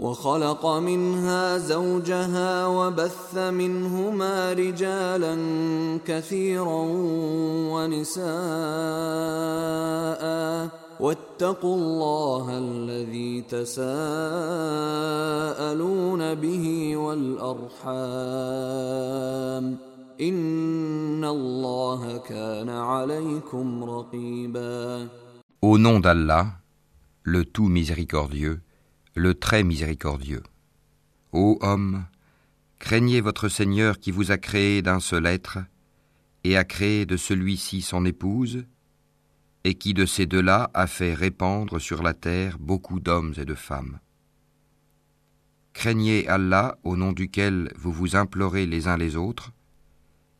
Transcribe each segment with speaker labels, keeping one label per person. Speaker 1: وخلق منها زوجها وبث منهما رجالا كثيرا ونساء واتقوا الله الذي تساءلون به والارحام ان الله كان عليكم رقيبا
Speaker 2: Au nom d'Allah, le tout miséricordieux, le très miséricordieux. Ô homme, craignez votre Seigneur qui vous a créé d'un seul être, et a créé de celui-ci son épouse, et qui de ces deux-là a fait répandre sur la terre beaucoup d'hommes et de femmes. Craignez Allah au nom duquel vous vous implorez les uns les autres,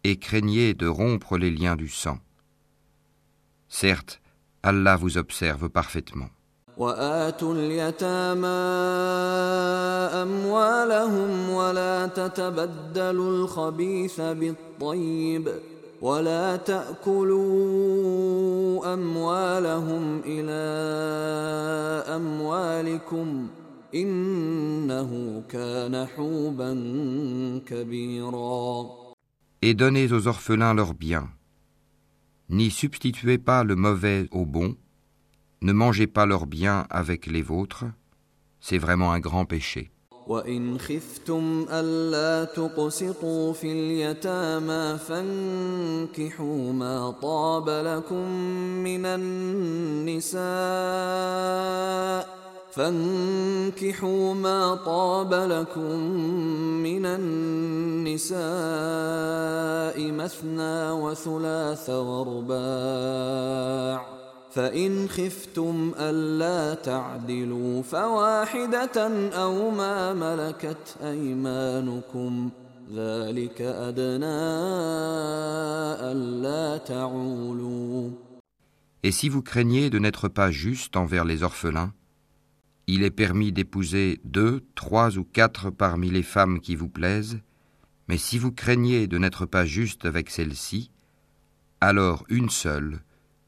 Speaker 2: et craignez de rompre les liens du sang. Certes, Allah vous observe parfaitement.
Speaker 1: Wa atu l-yatama amwalahum wa la ta l-khabitha bittayib wa la taakuloo amwalahum ila amwalikum innahu kana huban kabira
Speaker 2: donnez aux orphelins leurs biens ni substituez pas le mauvais au bon ne mangez pas leur bien avec les vôtres, c'est vraiment un grand péché. Et si vous craignez de n'être pas juste envers les orphelins, il est permis d'épouser deux, trois ou quatre parmi les femmes qui vous plaisent, mais si vous craignez de n'être pas juste avec celles-ci, alors une seule,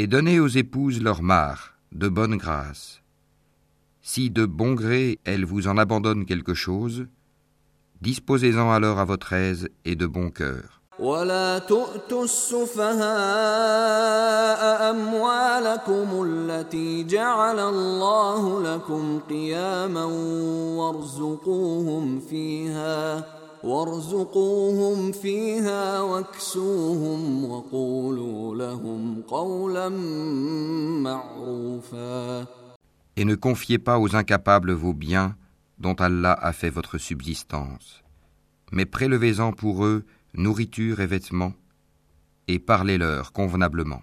Speaker 2: Et donnez aux épouses leur mare, de bonne grâce. Si de bon gré elles vous en abandonnent quelque chose, disposez-en alors à votre aise et de bon cœur. Et ne confiez pas aux incapables vos biens dont Allah a fait votre subsistance, mais prélevez-en pour eux nourriture et vêtements, et parlez-leur convenablement.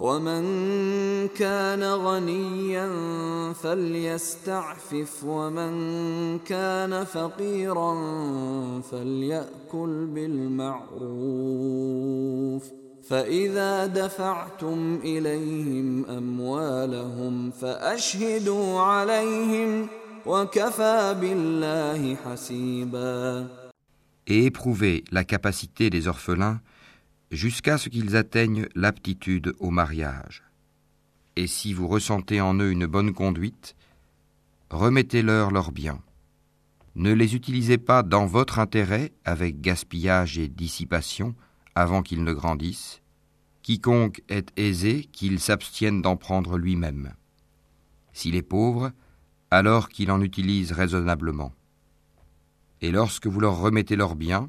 Speaker 1: ومن كان غنيا فليستعفف ومن كان فقيرا فليأكل بالمعروف فإذا دفعتم إليهم أموالهم فأشهدوا عليهم وكفى بالله حسيبا
Speaker 2: Et éprouvez la capacité des orphelins jusqu'à ce qu'ils atteignent l'aptitude au mariage. Et si vous ressentez en eux une bonne conduite, remettez-leur leurs biens. Ne les utilisez pas dans votre intérêt avec gaspillage et dissipation avant qu'ils ne grandissent. Quiconque est aisé, qu'il s'abstienne d'en prendre lui-même. S'il est pauvre, alors qu'il en utilise raisonnablement. Et lorsque vous leur remettez leurs biens,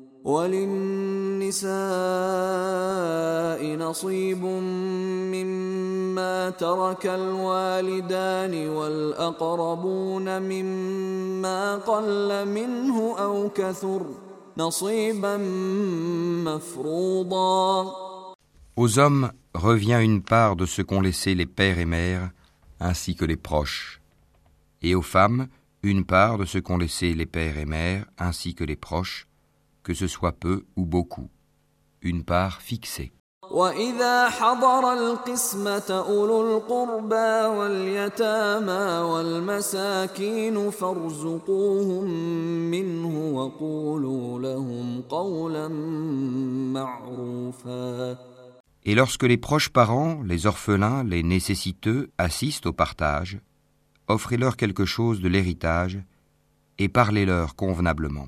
Speaker 2: Aux hommes revient une part de ce qu'ont laissé les pères et mères, ainsi que les proches. Et aux femmes, une part de ce qu'ont laissé les pères et mères, ainsi que les proches, que ce soit peu ou beaucoup, une part fixée. Et lorsque les proches parents, les orphelins, les nécessiteux assistent au partage, offrez-leur quelque chose de l'héritage et parlez-leur convenablement.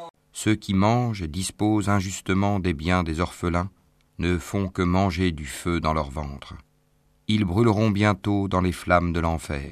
Speaker 2: Ceux qui mangent disposent injustement des biens des orphelins, ne font que manger du feu dans leur ventre. Ils brûleront bientôt dans les flammes de l'enfer.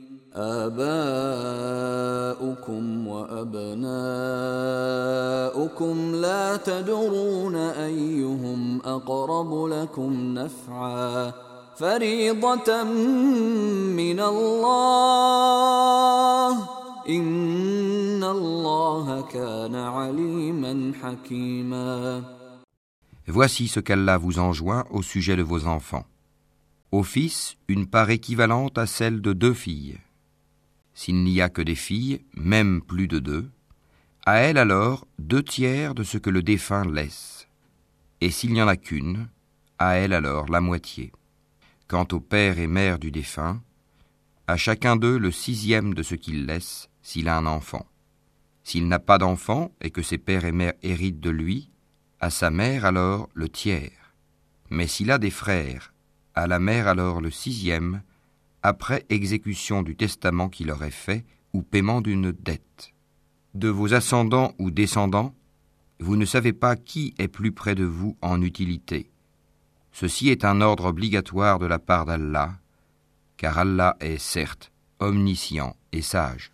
Speaker 1: آباؤكم وأبناؤكم لا تدرون أيهم أقرب لكم نفعا فريضة من الله إن الله كان عليما حكيما
Speaker 2: Voici ce qu'Allah vous enjoint au sujet de vos enfants. Au fils, une part équivalente à celle de deux filles s'il n'y a que des filles, même plus de deux, à elle alors deux tiers de ce que le défunt laisse, et s'il n'y en a qu'une, à elle alors la moitié. Quant au père et mère du défunt, à chacun d'eux le sixième de ce qu'il laisse s'il a un enfant. S'il n'a pas d'enfant et que ses pères et mères héritent de lui, à sa mère alors le tiers. Mais s'il a des frères, à la mère alors le sixième, après exécution du testament qu'il est fait ou paiement d'une dette. De vos ascendants ou descendants, vous ne savez pas qui est plus près de vous en utilité. Ceci est un ordre obligatoire de la part d'Allah, car Allah est certes omniscient et sage.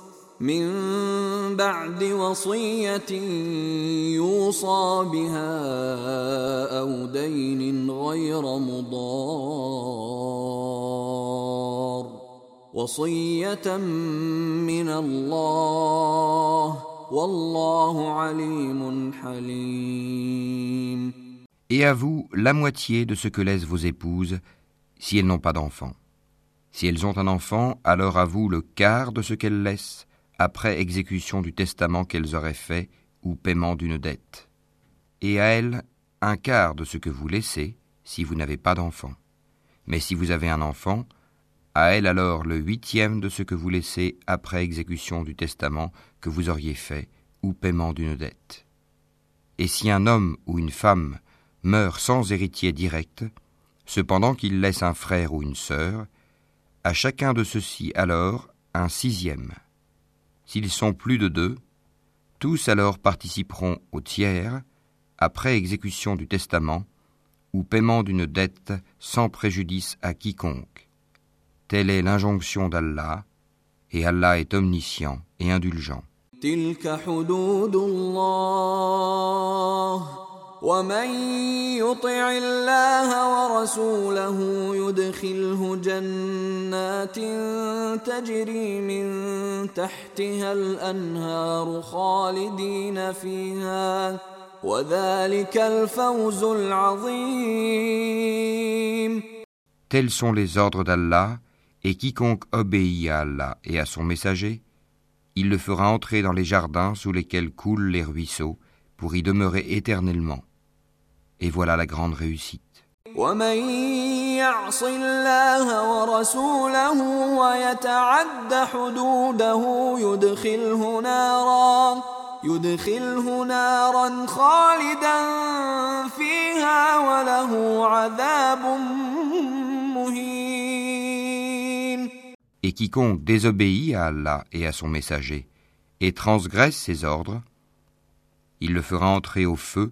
Speaker 1: Et à vous
Speaker 2: la moitié de ce que laissent vos épouses si elles n'ont pas d'enfants. Si elles ont un enfant, alors à vous le quart de ce qu'elles laissent après exécution du testament qu'elles auraient fait ou paiement d'une dette. Et à elles, un quart de ce que vous laissez si vous n'avez pas d'enfant. Mais si vous avez un enfant, à elle alors le huitième de ce que vous laissez après exécution du testament que vous auriez fait ou paiement d'une dette. Et si un homme ou une femme meurt sans héritier direct, cependant qu'il laisse un frère ou une sœur, à chacun de ceux-ci alors un sixième. S'ils sont plus de deux, tous alors participeront au tiers après exécution du testament ou paiement d'une dette sans préjudice à quiconque. Telle est l'injonction d'Allah, et Allah est omniscient et indulgent. Tels sont les ordres d'Allah, et quiconque obéit à Allah et à son messager, il le fera entrer dans les jardins sous lesquels coulent les ruisseaux, pour y demeurer éternellement. Et voilà la grande réussite. Et quiconque désobéit à Allah et à son messager et transgresse ses ordres, il le fera entrer au feu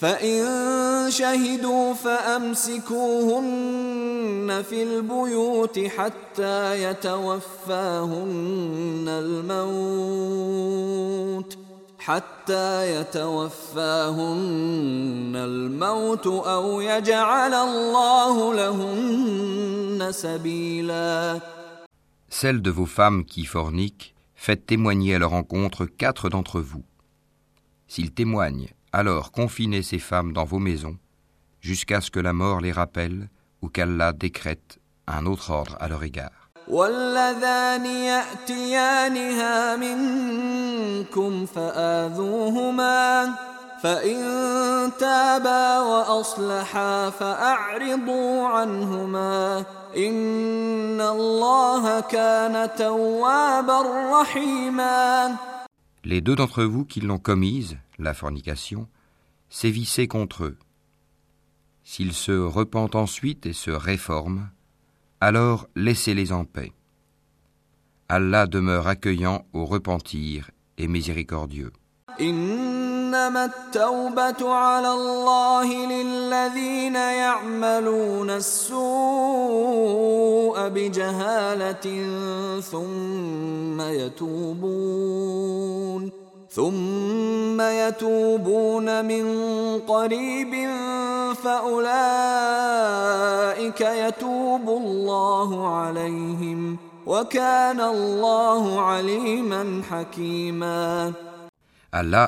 Speaker 1: Fa' chahido fa amsikuhonafilbuyoti hatta yata wa fahum al-mahu hatta yata wa farun al-mautu ya sabila.
Speaker 2: Celles de vos femmes qui forniquent, faites témoigner à leur encontre quatre d'entre vous. S'ils témoignent. Alors confinez ces femmes dans vos maisons, jusqu'à ce que la mort les rappelle ou qu'Allah décrète un autre ordre à leur égard. Les deux d'entre vous qui l'ont commise, la fornication, sévissez contre eux. S'ils se repentent ensuite et se réforment, alors laissez-les en paix. Allah demeure accueillant au repentir et miséricordieux.
Speaker 1: Allah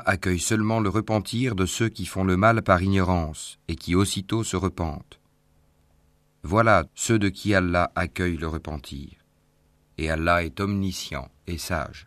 Speaker 2: accueille seulement le repentir de ceux qui font le mal par ignorance et qui aussitôt se repentent. Voilà ceux de qui Allah accueille le repentir. Et Allah est omniscient et sage.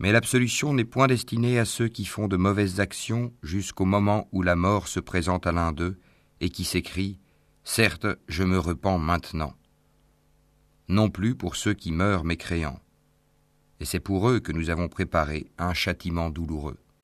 Speaker 2: Mais l'absolution n'est point destinée à ceux qui font de mauvaises actions jusqu'au moment où la mort se présente à l'un d'eux et qui s'écrit « Certes, je me repens maintenant. Non plus pour ceux qui meurent mécréants. Et c'est pour eux que nous avons préparé un châtiment douloureux.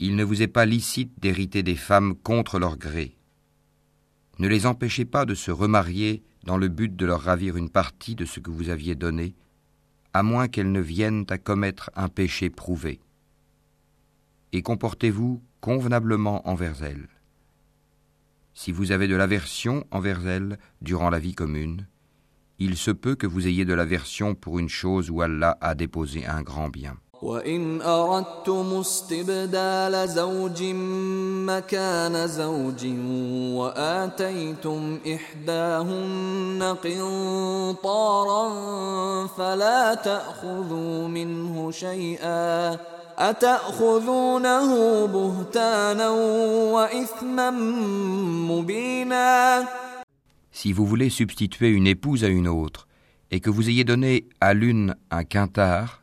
Speaker 2: il ne vous est pas licite d'hériter des femmes contre leur gré. Ne les empêchez pas de se remarier dans le but de leur ravir une partie de ce que vous aviez donné, à moins qu'elles ne viennent à commettre un péché prouvé. Et comportez-vous convenablement envers elles. Si vous avez de l'aversion envers elles durant la vie commune, il se peut que vous ayez de l'aversion pour une chose où Allah a déposé un grand bien.
Speaker 1: وإن أردتم استبدال زوج مكان زوج وآتيتم إحداهن قنطارا فلا تأخذوا منه شيئا أتأخذونه بهتانا وإثما مبينا
Speaker 2: Si vous voulez substituer une épouse à une autre, et que vous ayez donné à l'une un quintard,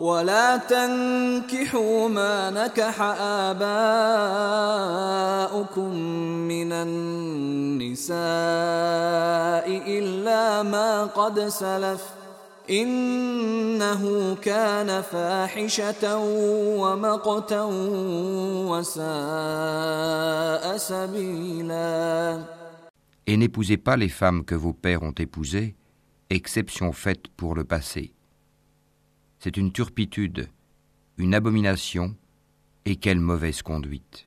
Speaker 1: ولا تنكحوا ما نكح آباؤكم من النساء إلا ما قد سلف إنه كان فاحشة ومقتا وساء سبيلا
Speaker 2: Et n'épousez pas les femmes que vos pères ont épousées, exception faite pour le passé c'est une turpitude, une abomination, et quelle mauvaise conduite.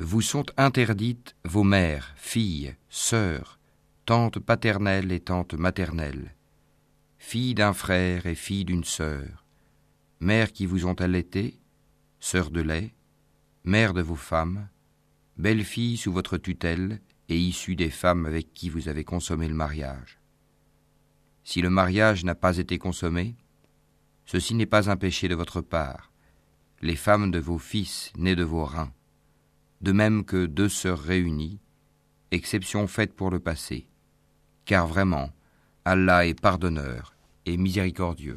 Speaker 2: vous sont interdites vos mères, filles, sœurs, tantes paternelles et tantes maternelles, filles d'un frère et filles d'une sœur, mères qui vous ont allaitées, sœurs de lait, mères de vos femmes, belles filles sous votre tutelle et issues des femmes avec qui vous avez consommé le mariage. Si le mariage n'a pas été consommé, ceci n'est pas un péché de votre part, les femmes de vos fils nées de vos reins de même que deux sœurs réunies, exception faite pour le passé. Car vraiment, Allah est pardonneur et miséricordieux.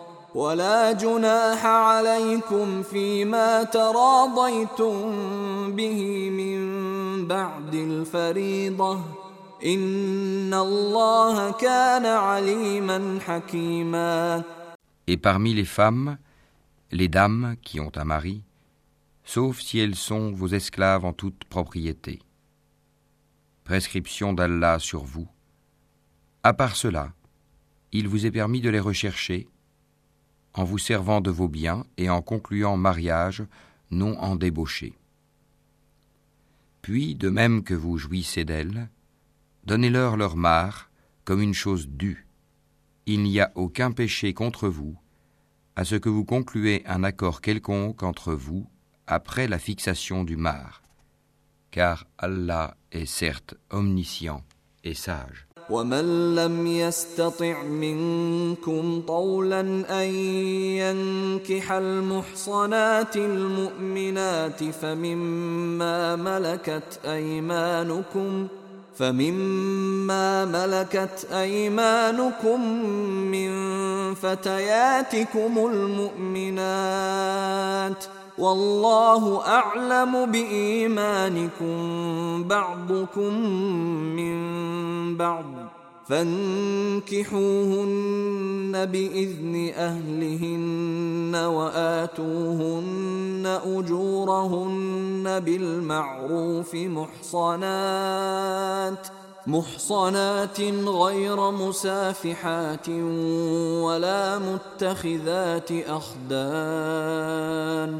Speaker 1: Et parmi
Speaker 2: les femmes, les dames qui ont un mari, sauf si elles sont vos esclaves en toute propriété. Prescription d'Allah sur vous. À part cela, il vous est permis de les rechercher en vous servant de vos biens et en concluant mariage non en débauché. Puis, de même que vous jouissez d'elles, donnez-leur leur mare comme une chose due. Il n'y a aucun péché contre vous, à ce que vous concluez un accord quelconque entre vous après la fixation du mar, car Allah est certes omniscient et sage.
Speaker 1: ومن لم يستطع منكم طولا ان ينكح المحصنات المؤمنات فمما ملكت ايمانكم فمما ملكت ايمانكم من فتياتكم المؤمنات ۖ والله اعلم بايمانكم بعضكم من بعض فانكحوهن باذن اهلهن واتوهن اجورهن بالمعروف محصنات محصنات غير مسافحات ولا متخذات اخدان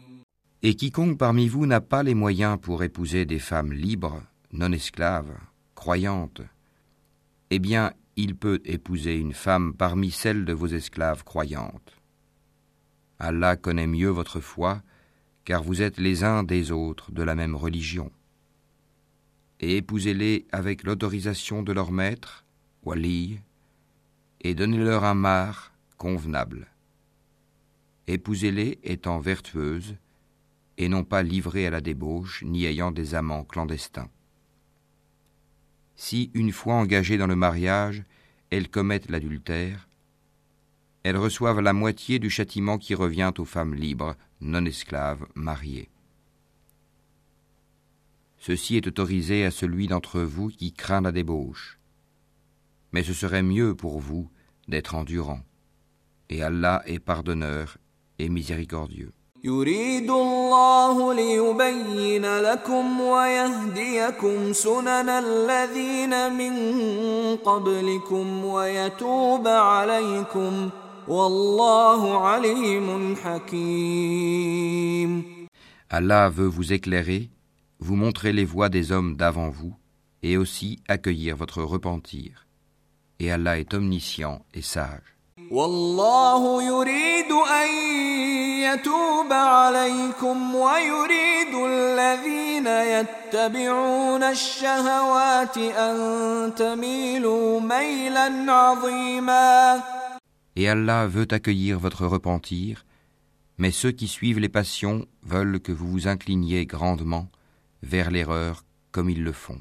Speaker 2: Et quiconque parmi vous n'a pas les moyens pour épouser des femmes libres, non esclaves, croyantes, eh bien, il peut épouser une femme parmi celles de vos esclaves croyantes. Allah connaît mieux votre foi, car vous êtes les uns des autres de la même religion. Et épousez-les avec l'autorisation de leur maître, Wali, et donnez-leur un mar convenable. Épousez-les étant vertueuses, et non pas livrées à la débauche, ni ayant des amants clandestins. Si, une fois engagées dans le mariage, elles commettent l'adultère, elles reçoivent la moitié du châtiment qui revient aux femmes libres, non esclaves, mariées. Ceci est autorisé à celui d'entre vous qui craint la débauche. Mais ce serait mieux pour vous d'être endurant. Et Allah est pardonneur et miséricordieux.
Speaker 1: Allah
Speaker 2: veut vous éclairer, vous montrer les voies des hommes d'avant vous, et aussi accueillir votre repentir. Et Allah est omniscient et sage.
Speaker 1: Et Allah
Speaker 2: veut accueillir votre repentir, mais ceux qui suivent les passions veulent que vous vous incliniez grandement vers l'erreur comme ils le font.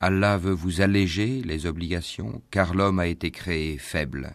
Speaker 2: Allah veut vous alléger les obligations car l'homme a été créé faible.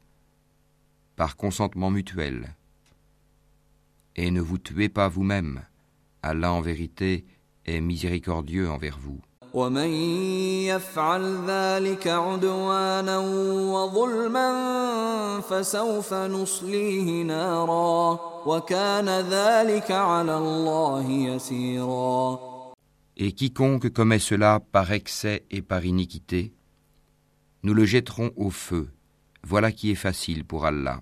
Speaker 2: par consentement mutuel. Et ne vous tuez pas vous-même. Allah en vérité est miséricordieux envers vous. Et quiconque commet cela par excès et par iniquité, nous le jetterons au feu. Voilà qui est facile pour Allah.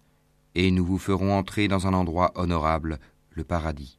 Speaker 2: et nous vous ferons entrer dans un endroit honorable, le paradis.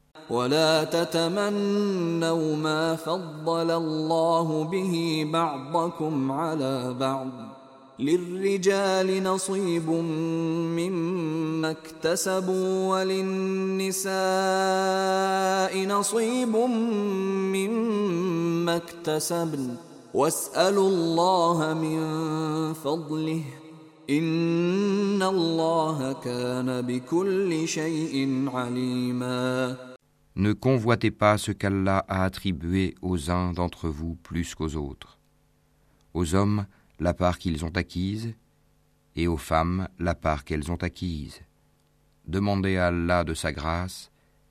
Speaker 1: Ne
Speaker 2: convoitez pas ce qu'Allah a attribué aux uns d'entre vous plus qu'aux autres. Aux hommes, la part qu'ils ont acquise, et aux femmes, la part qu'elles ont acquise. Demandez à Allah de sa grâce,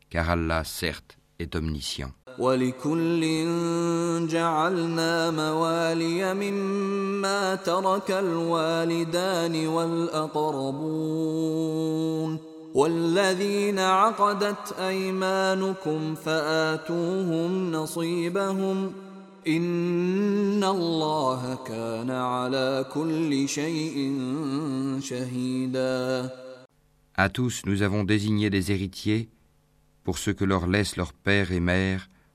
Speaker 2: car Allah, certes, est omniscient.
Speaker 1: ولكل جعلنا موالي مما ترك الوالدان والأقربون والذين عقدت أيمانكم فآتوهم نصيبهم إن الله كان على كل شيء شهيدا
Speaker 2: À tous, nous avons désigné des héritiers pour ce que leur laissent leur père et mère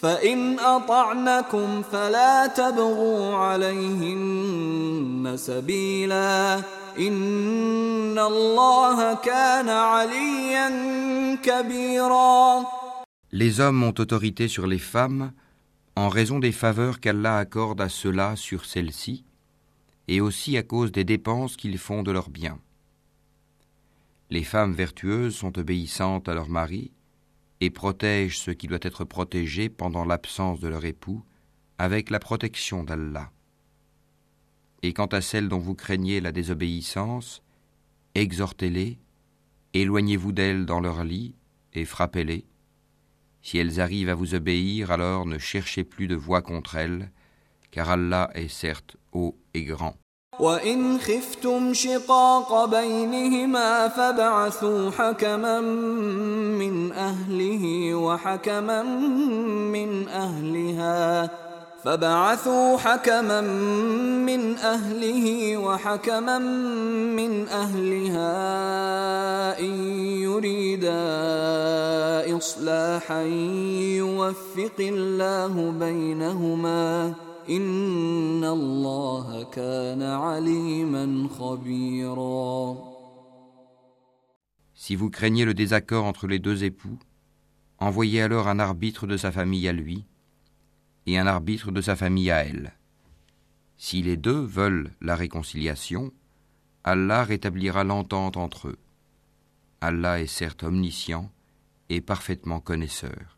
Speaker 1: Les hommes
Speaker 2: ont autorité sur les femmes en raison des faveurs qu'Allah accorde à ceux-là sur celles-ci et aussi à cause des dépenses qu'ils font de leurs biens. Les femmes vertueuses sont obéissantes à leur mari et protège ce qui doit être protégé pendant l'absence de leur époux avec la protection d'Allah. Et quant à celles dont vous craignez la désobéissance, exhortez-les, éloignez-vous d'elles dans leur lit et frappez-les. Si elles arrivent à vous obéir, alors ne cherchez plus de voix contre elles, car Allah est certes haut et grand.
Speaker 1: وإن خفتم شقاق بينهما فبعثوا حكما من أهله وحكما من أهلها فبعثوا حكما من أهله وحكما من أهلها إن يريدا إصلاحا يوفق الله بينهما ۖ Si vous
Speaker 2: craignez le désaccord entre les deux époux, envoyez alors un arbitre de sa famille à lui et un arbitre de sa famille à elle. Si les deux veulent la réconciliation, Allah rétablira l'entente entre eux. Allah est certes omniscient et parfaitement connaisseur.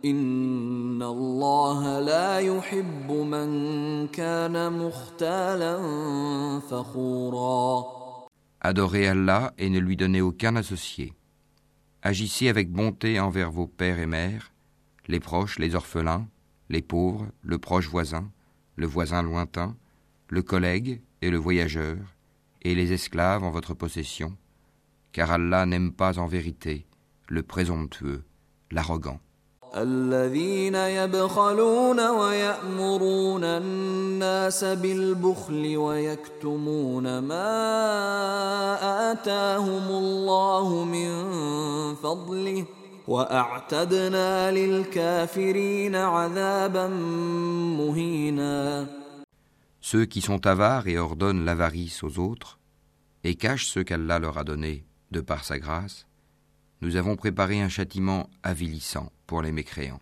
Speaker 1: Adorez
Speaker 2: Allah et ne lui donnez aucun associé. Agissez avec bonté envers vos pères et mères, les proches, les orphelins, les pauvres, le proche voisin, le voisin lointain, le collègue et le voyageur, et les esclaves en votre possession, car Allah n'aime pas en vérité le présomptueux, l'arrogant.
Speaker 1: الذين يبخلون ويأمرون الناس بالبخل ويكتمون ما آتاهم الله من فضله وأعتدنا للكافرين عذابا مهينا
Speaker 2: Ceux qui sont avares et ordonnent l'avarice aux autres et cachent ce qu'Allah leur a donné de par sa grâce, nous avons préparé un châtiment avilissant pour les mécréants.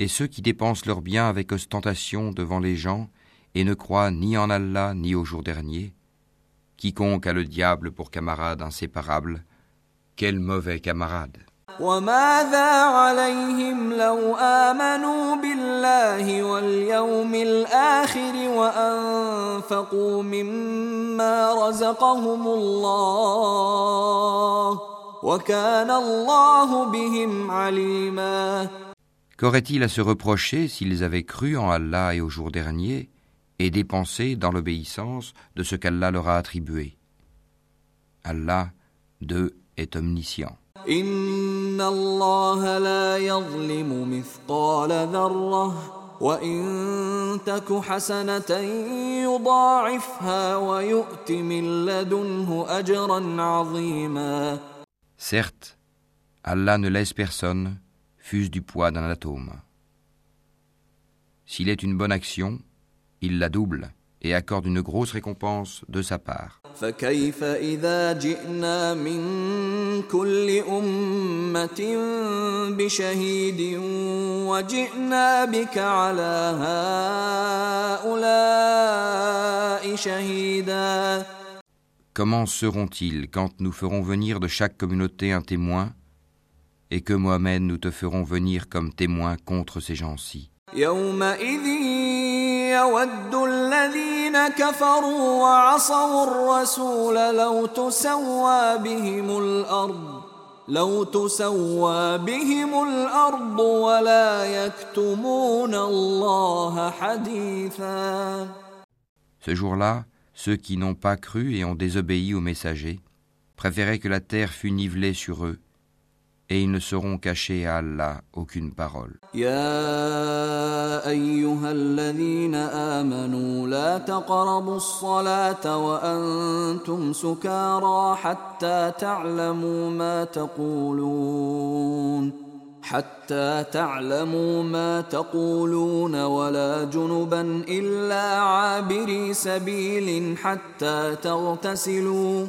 Speaker 2: Et ceux qui dépensent leurs biens avec ostentation devant les gens et ne croit ni en Allah ni au jour dernier, quiconque a le diable pour camarade inséparable, quel mauvais camarade.
Speaker 1: qu'auraient-ils
Speaker 2: Qu'aurait-il à se reprocher s'ils avaient cru en Allah et au jour dernier et dépenser dans l'obéissance de ce qu'Allah leur a attribué. Allah, d'eux, est omniscient. Certes, Allah ne laisse personne, fût-ce du poids d'un atome. S'il est une bonne action, il la double et accorde une grosse récompense de sa part. Comment seront-ils quand nous ferons venir de chaque communauté un témoin et que Mohamed nous te ferons venir comme témoin contre ces gens-ci ce jour-là, ceux qui n'ont pas cru et ont désobéi aux messagers préféraient que la terre fût nivelée sur eux et ils ne seront cachés à Allah aucune parole
Speaker 1: ya ayyuhalladhina amanu la taqrabus salata wa antum sukara hatta ta'lamu ma taqulun hatta ta'lamu ma taqulun wa junuban illa abir sabilin hatta taghtaslu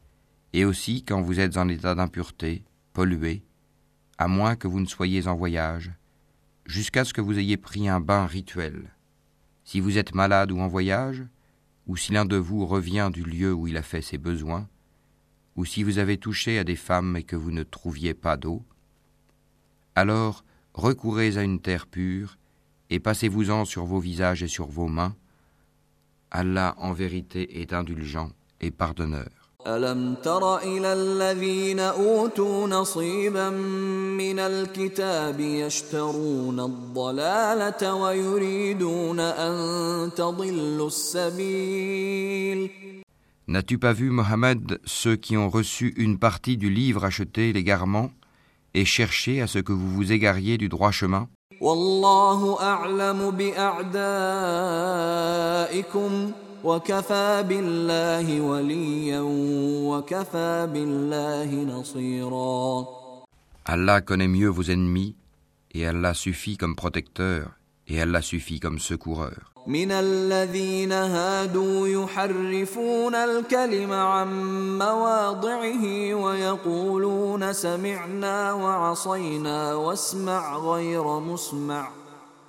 Speaker 2: et aussi quand vous êtes en état d'impureté, pollué, à moins que vous ne soyez en voyage, jusqu'à ce que vous ayez pris un bain rituel. Si vous êtes malade ou en voyage, ou si l'un de vous revient du lieu où il a fait ses besoins, ou si vous avez touché à des femmes et que vous ne trouviez pas d'eau, alors recourez à une terre pure et passez-vous-en sur vos visages et sur vos mains. Allah en vérité est indulgent et pardonneur.
Speaker 1: ألم تر إلى الذين أوتوا نصيبا من الكتاب يشترون الضلالة ويريدون أن تضلوا السبيل
Speaker 2: N'as-tu pas vu, Mohamed, ceux qui ont reçu une partie du livre acheté l'égarement et cherché à ce que vous vous égariez du droit chemin
Speaker 1: Wallahu a'lamu بِأَعْدَائِكُمْ وكفى بالله وليا وكفى بالله نصيرا
Speaker 2: Allah connaît mieux vos ennemis et Allah suffit comme protecteur et Allah suffit comme secoureur.
Speaker 1: من الذين هادوا يحرفون الكلم عن مواضعه ويقولون سمعنا وعصينا واسمع غير مسمع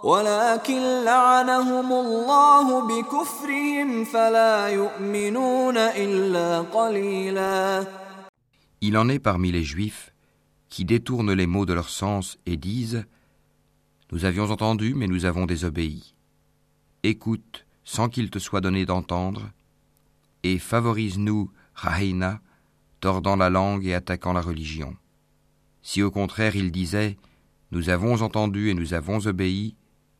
Speaker 2: Il en est parmi les Juifs qui détournent les mots de leur sens et disent Nous avions entendu, mais nous avons désobéi. Écoute sans qu'il te soit donné d'entendre, et favorise-nous, Rahina, tordant la langue et attaquant la religion. Si au contraire il disait Nous avons entendu et nous avons obéi,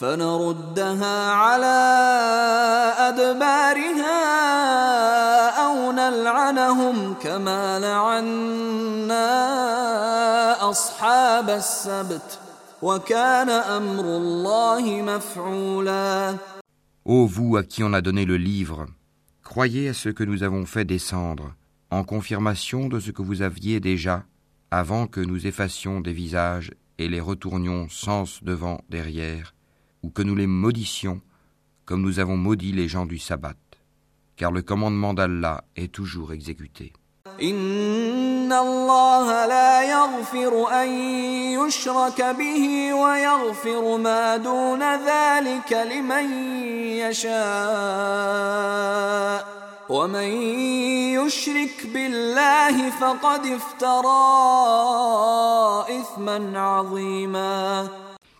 Speaker 1: Ô vous à
Speaker 2: qui on a donné le livre, croyez à ce que nous avons fait descendre, en confirmation de ce que vous aviez déjà, avant que nous effacions des visages et les retournions sens devant, derrière, ou que nous les maudissions, comme nous avons maudit les gens du sabbat, car le commandement d'Allah est toujours exécuté.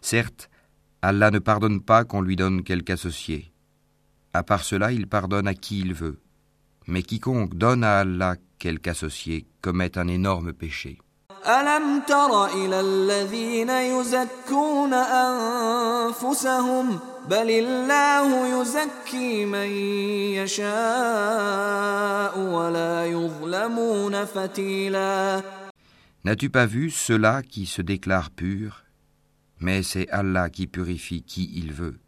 Speaker 2: Certes, Allah ne pardonne pas qu'on lui donne quelque associé. À part cela, il pardonne à qui il veut. Mais quiconque donne à Allah quelque associé commet un énorme péché. N'as-tu pas vu ceux-là qui se déclarent purs mais c'est Allah qui purifie qui il veut.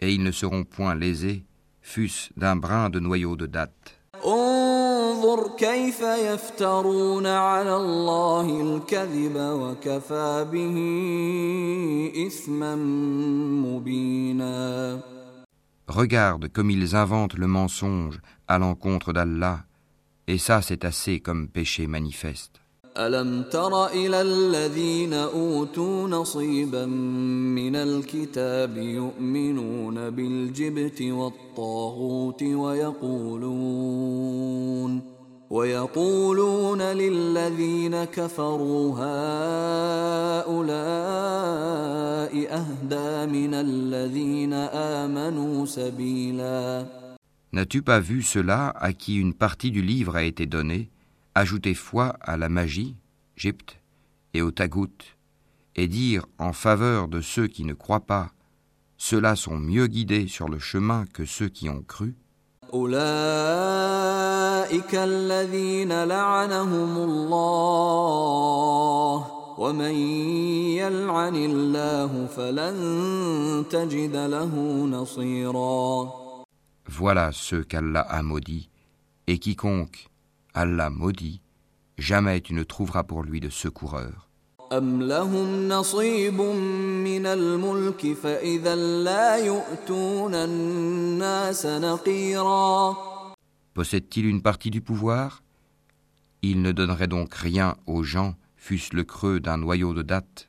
Speaker 2: Et ils ne seront point lésés, fût-ce d'un brin de noyau de date. Regarde comme ils inventent le mensonge à l'encontre d'Allah, et ça c'est assez comme péché manifeste.
Speaker 1: ألم تر إلى الذين أوتوا نصيبا من الكتاب يؤمنون بالجبت والطاغوت ويقولون ويقولون للذين كفروا هؤلاء أهدى من الذين آمنوا سبيلا
Speaker 2: N'as-tu pas vu cela à qui une partie du livre a été donnée ajouter foi à la magie, Égypte, et au tagout, et dire en faveur de ceux qui ne croient pas, ceux-là sont mieux guidés sur le chemin que ceux qui ont cru. Voilà ceux qu'Allah a maudits, et quiconque Allah maudit, jamais tu ne trouveras pour lui de secoureur. Possède-t-il une partie du pouvoir Il ne donnerait donc rien aux gens, fût-ce le creux d'un noyau de date.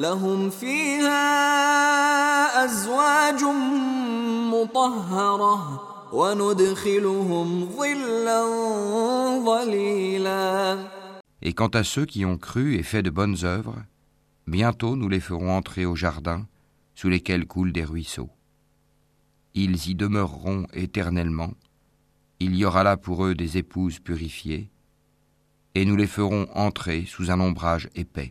Speaker 2: Et quant à ceux qui ont cru et fait de bonnes œuvres, bientôt nous les ferons entrer au jardin sous lesquels coulent des ruisseaux. Ils y demeureront éternellement, il y aura là pour eux des épouses purifiées, et nous les ferons entrer sous un ombrage épais.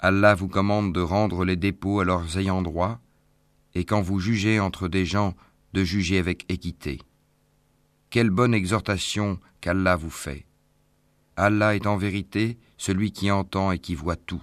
Speaker 2: Allah vous commande de rendre les dépôts à leurs ayants droit, et quand vous jugez entre des gens, de juger avec équité. Quelle bonne exhortation qu'Allah vous fait. Allah est en vérité celui qui entend et qui voit tout.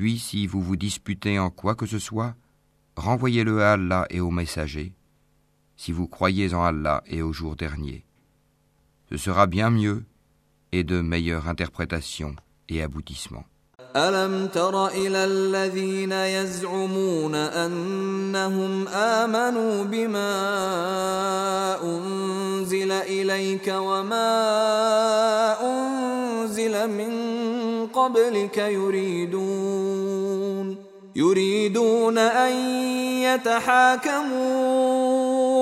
Speaker 2: Puis si vous vous disputez en quoi que ce soit, renvoyez-le à Allah et aux messagers, si vous croyez en Allah et au jour dernier. Ce sera bien mieux et de meilleures interprétation et aboutissement.
Speaker 1: ألم تر إلى الذين يزعمون أنهم آمنوا بما أنزل إليك وما أنزل من قبلك يريدون يريدون أن يتحاكمون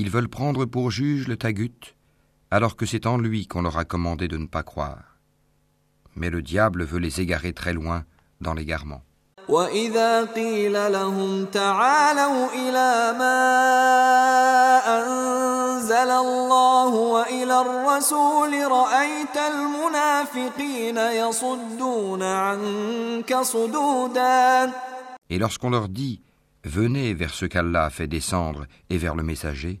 Speaker 2: Ils veulent prendre pour juge le Tagut, alors que c'est en lui qu'on leur a commandé de ne pas croire. Mais le diable veut les égarer très loin dans l'égarement. Et lorsqu'on leur dit Venez vers ce qu'Allah a fait descendre et vers le messager,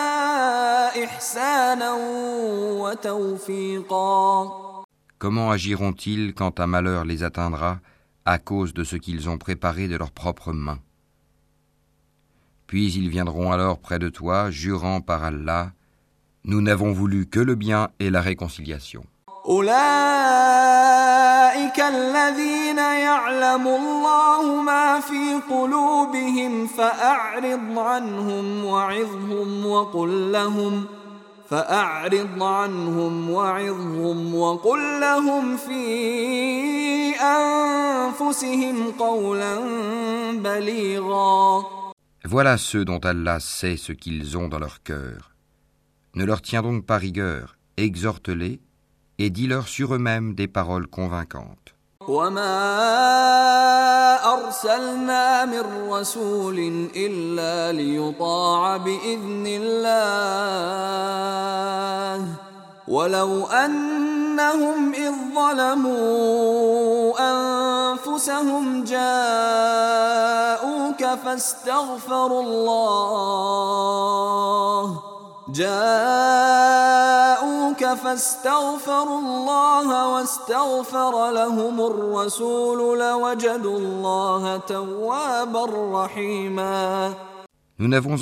Speaker 2: Comment agiront-ils quand un malheur les atteindra à cause de ce qu'ils ont préparé de leurs propres mains Puis ils viendront alors près de toi, jurant par Allah, Nous n'avons voulu que le bien et la réconciliation.
Speaker 1: Voilà
Speaker 2: ceux dont Allah sait ce qu'ils ont dans leur cœur. Ne leur tiens donc pas rigueur, exhorte-les et dis-leur sur eux-mêmes des paroles convaincantes.
Speaker 1: وما أرسلنا من رسول إلا ليطاع بإذن الله ولو أنهم إذ ظلموا أنفسهم جاءوك فاستغفروا الله Nous n'avons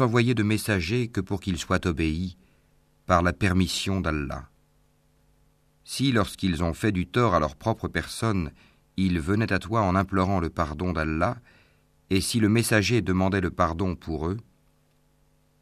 Speaker 2: envoyé de messagers que pour qu'ils soient obéis par la permission d'Allah. Si lorsqu'ils ont fait du tort à leur propre personne, ils venaient à toi en implorant le pardon d'Allah, et si le messager demandait le pardon pour eux,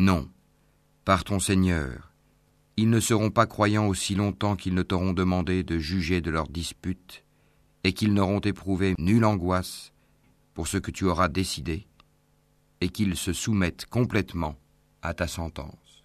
Speaker 2: Non, par ton Seigneur, ils ne seront pas croyants aussi longtemps qu'ils ne t'auront demandé de juger de leurs disputes, et qu'ils n'auront éprouvé nulle angoisse pour ce que tu auras décidé, et qu'ils se soumettent complètement à ta sentence.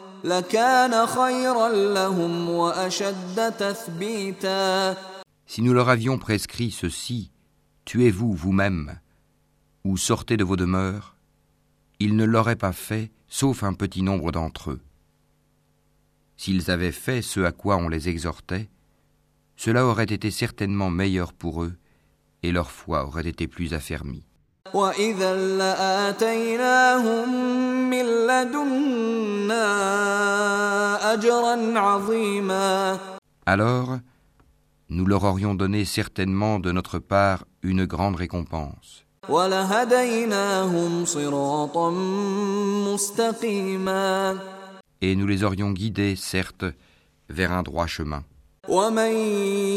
Speaker 1: Si
Speaker 2: nous leur avions prescrit ceci, tuez-vous vous-même, ou sortez de vos demeures, ils ne l'auraient pas fait, sauf un petit nombre d'entre eux. S'ils avaient fait ce à quoi on les exhortait, cela aurait été certainement meilleur pour eux, et leur foi aurait été plus affermie. Alors, nous leur aurions donné certainement de notre part une grande récompense. Et nous les aurions guidés, certes, vers un droit chemin.
Speaker 1: ومن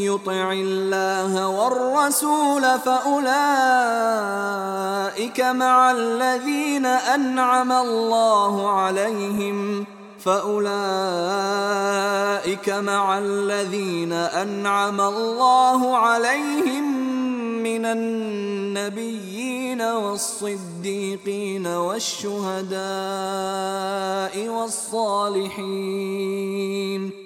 Speaker 1: يطع الله والرسول فاولئك مع الذين انعم الله عليهم فاولئك مع الذين انعم الله عليهم من النبيين والصديقين والشهداء والصالحين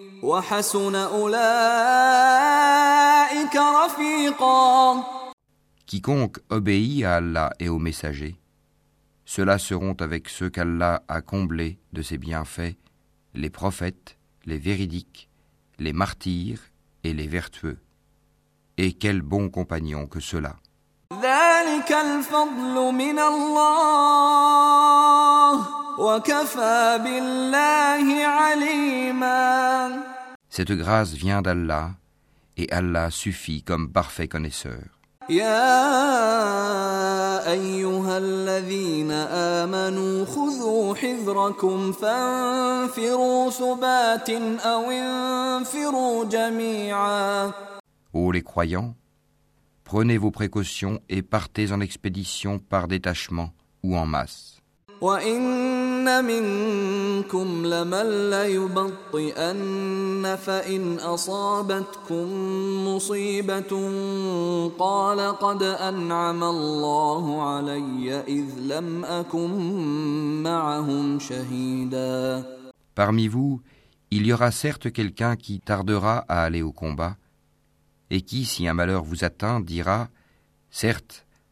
Speaker 2: Quiconque obéit à Allah et aux messagers, ceux-là seront avec ceux qu'Allah a comblés de ses bienfaits, les prophètes, les véridiques, les martyrs et les vertueux. Et quel bon compagnon que cela.
Speaker 1: là
Speaker 2: cette grâce vient d'Allah, et Allah suffit comme parfait connaisseur. Ô les croyants, prenez vos précautions et partez en expédition par détachement ou en masse.
Speaker 1: Parmi
Speaker 2: vous, il y aura certes quelqu'un qui tardera à aller au combat, et qui, si un malheur vous atteint, dira Certes,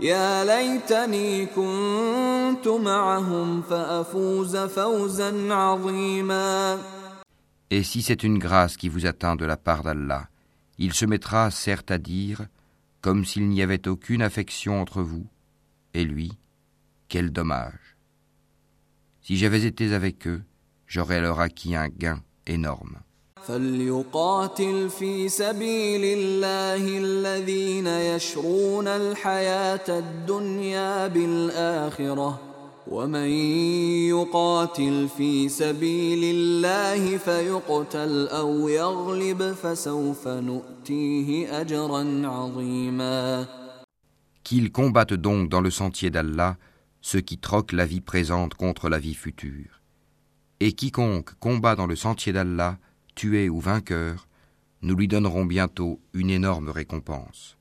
Speaker 2: Et si c'est une grâce qui vous atteint de la part d'Allah, il se mettra certes à dire, comme s'il n'y avait aucune affection entre vous, et lui, quel dommage. Si j'avais été avec eux, j'aurais leur acquis un gain énorme.
Speaker 1: فليقاتل في سبيل الله الذين يشرون الحياة الدنيا بالآخرة ومن يقاتل في سبيل الله فيقتل أو يغلب فسوف نؤتيه أجرا عظيما
Speaker 2: Qu'ils combattent donc dans le sentier d'Allah ceux qui troquent la vie présente contre la vie future. Et quiconque combat dans le sentier d'Allah, tué ou vainqueur, nous lui donnerons bientôt une énorme récompense.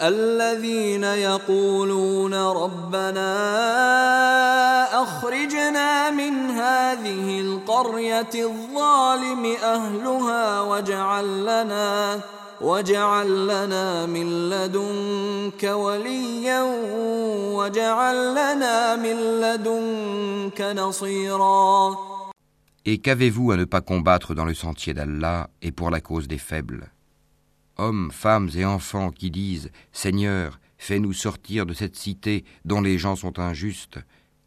Speaker 1: الذين يقولون ربنا اخرجنا من هذه القريه الظالم اهلها واجعل لنا واجعل لنا من لدنك وليا واجعل لنا من لدنك نصيرا
Speaker 2: Et qu'avez-vous à ne pas combattre dans le sentier d'Allah et pour la cause des faibles hommes, femmes et enfants qui disent Seigneur, fais-nous sortir de cette cité dont les gens sont injustes,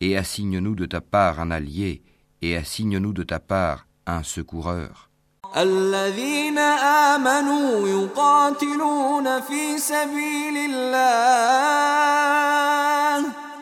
Speaker 2: et assigne-nous de ta part un allié, et assigne-nous de ta part un secoureur.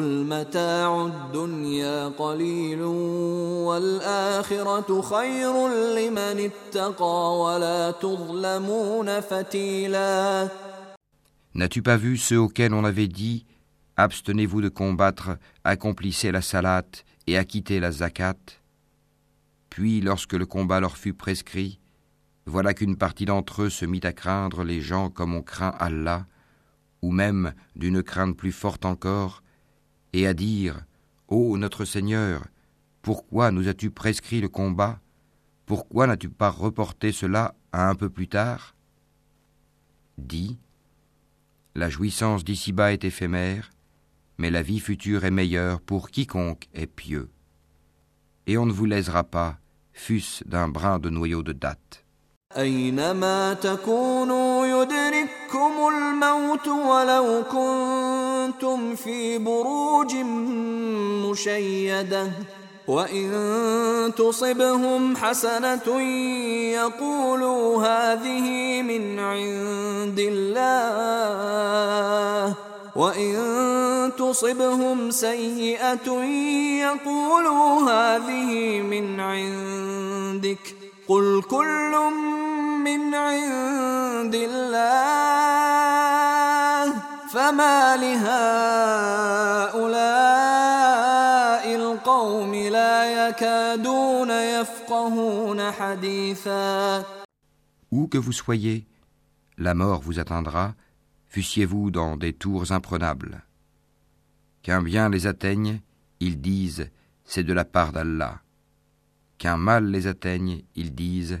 Speaker 1: N'as-tu
Speaker 2: pas vu ceux auxquels on avait dit Abstenez-vous de combattre, accomplissez la salate et acquittez la zakat Puis, lorsque le combat leur fut prescrit, voilà qu'une partie d'entre eux se mit à craindre les gens comme on craint Allah, ou même, d'une crainte plus forte encore, et à dire Ô notre Seigneur, pourquoi nous as-tu prescrit le combat Pourquoi n'as-tu pas reporté cela à un peu plus tard Dis La jouissance d'ici-bas est éphémère, mais la vie future est meilleure pour quiconque est pieux. Et on ne vous laissera pas, fût-ce d'un brin de noyau de date.
Speaker 1: يمسككم الموت ولو كنتم في بروج مشيده وان تصبهم حسنه يقولوا هذه من عند الله وان تصبهم سيئه يقولوا هذه من عندك قل كل من Où que
Speaker 2: vous soyez, la mort vous atteindra, fussiez-vous dans des tours imprenables. Qu'un bien les atteigne, ils disent, c'est de la part d'Allah. Qu'un mal les atteigne, ils disent,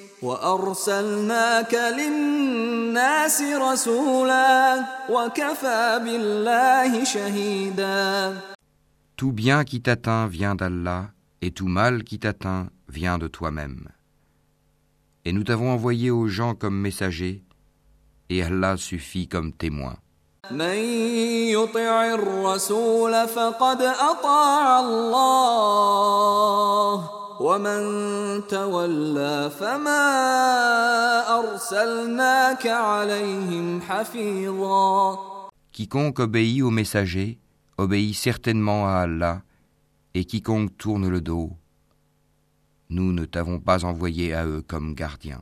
Speaker 1: Tout
Speaker 2: bien qui t'atteint vient d'Allah, et tout mal qui t'atteint vient de toi-même. Et nous t'avons envoyé aux gens comme messager, et Allah suffit comme témoin. Quiconque obéit au messager obéit certainement à Allah et quiconque tourne le dos nous ne t'avons pas envoyé à eux comme gardien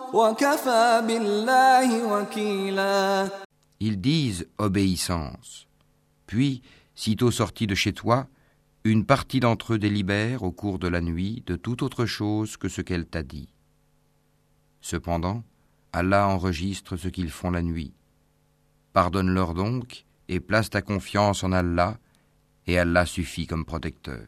Speaker 1: Ils
Speaker 2: disent obéissance. Puis, sitôt sortis de chez toi, une partie d'entre eux délibère au cours de la nuit de toute autre chose que ce qu'elle t'a dit. Cependant, Allah enregistre ce qu'ils font la nuit. Pardonne-leur donc et place ta confiance en Allah, et Allah suffit comme protecteur.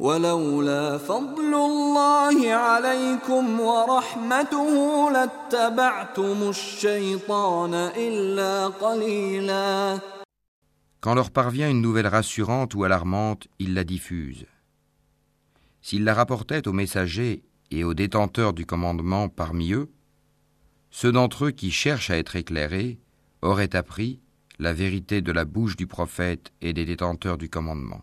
Speaker 1: Quand leur
Speaker 2: parvient une nouvelle rassurante ou alarmante, ils la diffusent. S'ils la rapportaient aux messagers et aux détenteurs du commandement parmi eux, ceux d'entre eux qui cherchent à être éclairés auraient appris la vérité de la bouche du prophète et des détenteurs du commandement.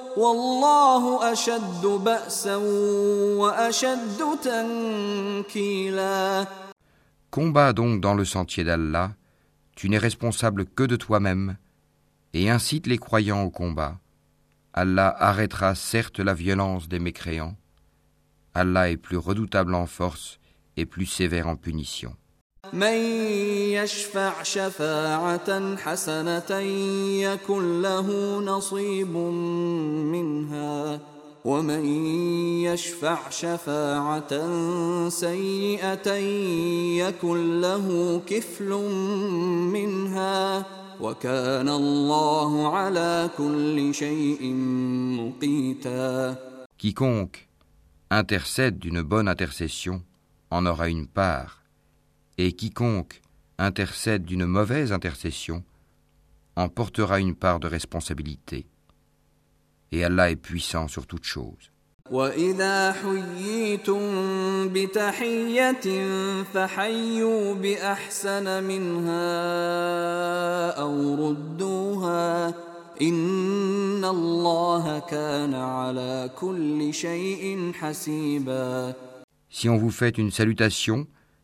Speaker 1: Combats
Speaker 2: Combat donc dans le sentier d'Allah, tu n'es responsable que de toi-même, et incite les croyants au combat. Allah arrêtera certes la violence des mécréants. Allah est plus redoutable en force et plus sévère en punition.
Speaker 1: من يشفع شفاعة حسنة يكن له نصيب منها ومن يشفع شفاعة سيئة يكن له كفل منها وكان الله على كل شيء مقيتا
Speaker 2: Quiconque intercède d'une bonne intercession en aura une part et quiconque intercède d'une mauvaise intercession en portera une part de responsabilité. Et Allah est puissant sur toute chose. Si on vous fait une salutation,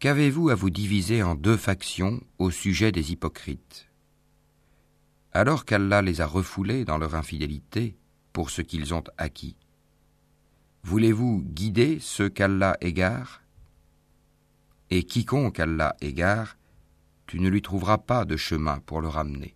Speaker 2: Qu'avez-vous à vous diviser en deux factions au sujet des hypocrites Alors qu'Allah les a refoulés dans leur infidélité pour ce qu'ils ont acquis, voulez-vous guider ceux qu'Allah égare Et quiconque Allah égare, tu ne lui trouveras pas de chemin pour le ramener.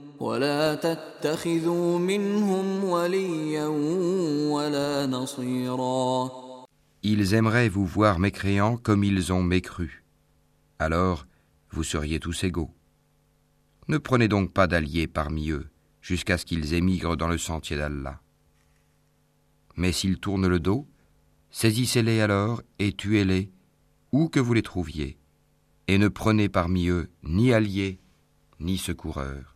Speaker 1: Ils
Speaker 2: aimeraient vous voir mécréants comme ils ont mécru. Alors, vous seriez tous égaux. Ne prenez donc pas d'alliés parmi eux, jusqu'à ce qu'ils émigrent dans le sentier d'Allah. Mais s'ils tournent le dos, saisissez-les alors et tuez-les, où que vous les trouviez, et ne prenez parmi eux ni alliés, ni secoureurs.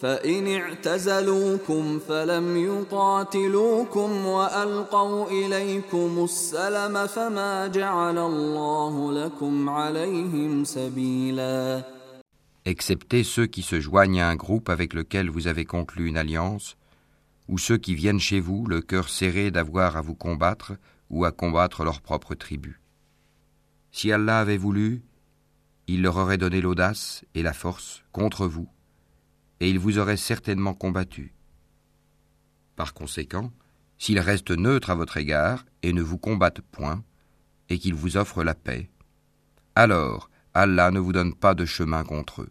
Speaker 1: Exceptez
Speaker 2: Excepté ceux qui se joignent à un groupe avec lequel vous avez conclu une alliance, ou ceux qui viennent chez vous le cœur serré d'avoir à vous combattre ou à combattre leur propre tribu. Si Allah avait voulu, il leur aurait donné l'audace et la force contre vous, et ils vous aurait certainement combattu. Par conséquent, s'ils restent neutres à votre égard et ne vous combattent point, et qu'ils vous offrent la paix, alors Allah ne vous donne pas de chemin contre eux.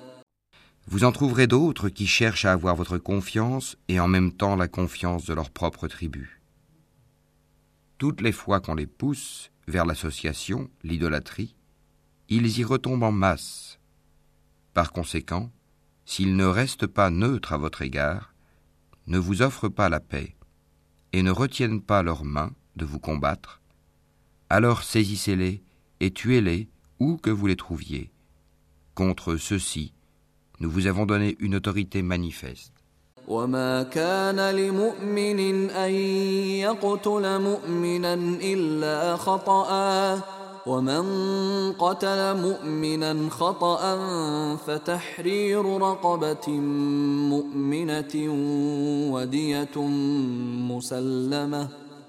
Speaker 2: Vous en trouverez d'autres qui cherchent à avoir votre confiance et en même temps la confiance de leur propre tribu. Toutes les fois qu'on les pousse vers l'association, l'idolâtrie, ils y retombent en masse. Par conséquent, s'ils ne restent pas neutres à votre égard, ne vous offrent pas la paix et ne retiennent pas leurs mains de vous combattre, alors saisissez-les et tuez-les où que vous les trouviez, contre ceux-ci nous vous avons donné une autorité manifeste.
Speaker 1: وما كان لمؤمن أن يقتل مؤمنا إلا خطأ ومن قتل مؤمنا خطأ فتحرير رقبة مؤمنة ودية مسلمة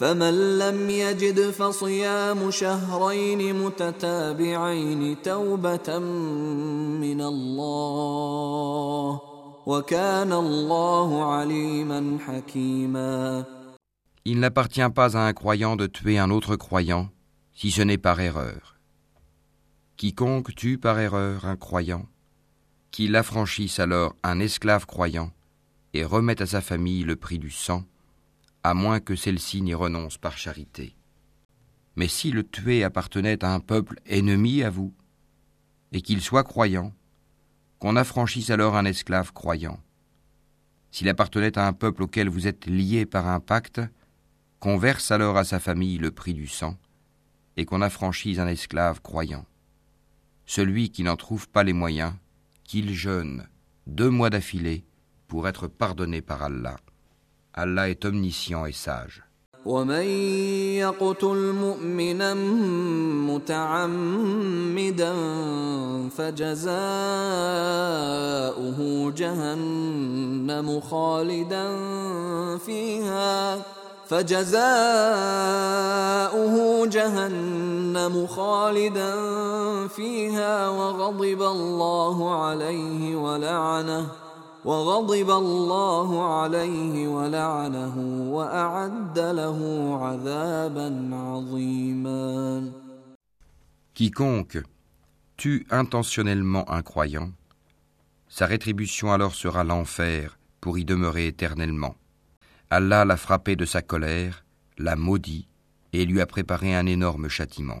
Speaker 1: Il
Speaker 2: n'appartient pas à un croyant de tuer un autre croyant si ce n'est par erreur. Quiconque tue par erreur un croyant, qu'il affranchisse alors un esclave croyant et remet à sa famille le prix du sang, à moins que celle-ci n'y renonce par charité. Mais si le tué appartenait à un peuple ennemi à vous, et qu'il soit croyant, qu'on affranchisse alors un esclave croyant. S'il appartenait à un peuple auquel vous êtes lié par un pacte, qu'on verse alors à sa famille le prix du sang, et qu'on affranchisse un esclave croyant. Celui qui n'en trouve pas les moyens, qu'il jeûne deux mois d'affilée pour être pardonné par Allah. Allah est omniscient et sage.
Speaker 1: ومن يقتل مؤمنا متعمدا فجزاؤه جهنم خالدا فيها فجزاؤه جهنم خالدا فيها وغضب الله عليه ولعنه
Speaker 2: Quiconque tue intentionnellement un croyant, sa rétribution alors sera l'enfer pour y demeurer éternellement. Allah l'a frappé de sa colère, l'a maudit et lui a préparé un énorme châtiment.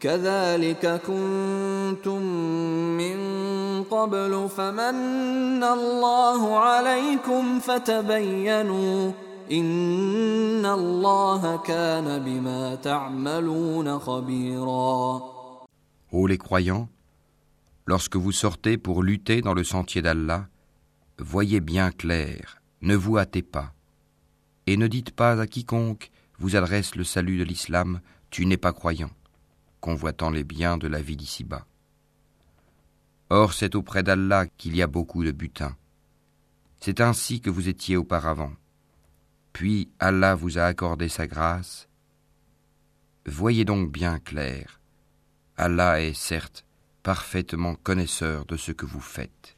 Speaker 1: Ô les
Speaker 2: croyants, lorsque vous sortez pour lutter dans le sentier d'Allah, voyez bien clair, ne vous hâtez pas, et ne dites pas à quiconque vous adresse le salut de l'islam, tu n'es pas croyant convoitant les biens de la vie d'ici-bas. Or c'est auprès d'Allah qu'il y a beaucoup de butin. C'est ainsi que vous étiez auparavant. Puis Allah vous a accordé sa grâce. Voyez donc bien clair, Allah est certes parfaitement connaisseur de ce que vous faites.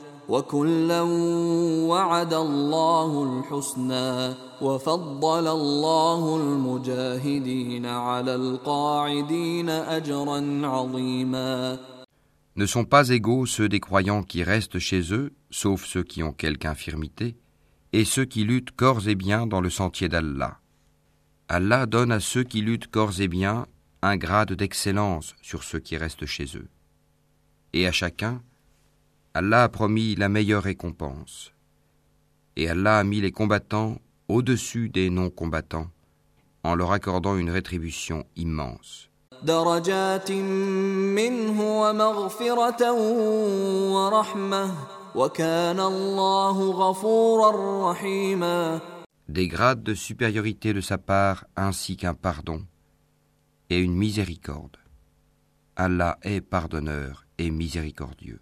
Speaker 1: Ne
Speaker 2: sont pas égaux ceux des croyants qui restent chez eux, sauf ceux qui ont quelque infirmité, et ceux qui luttent corps et bien dans le sentier d'Allah. Allah donne à ceux qui luttent corps et bien un grade d'excellence sur ceux qui restent chez eux. Et à chacun, Allah a promis la meilleure récompense. Et Allah a mis les combattants au-dessus des non-combattants en leur accordant une rétribution immense. Des grades de supériorité de sa part ainsi qu'un pardon et une miséricorde. Allah est pardonneur et miséricordieux.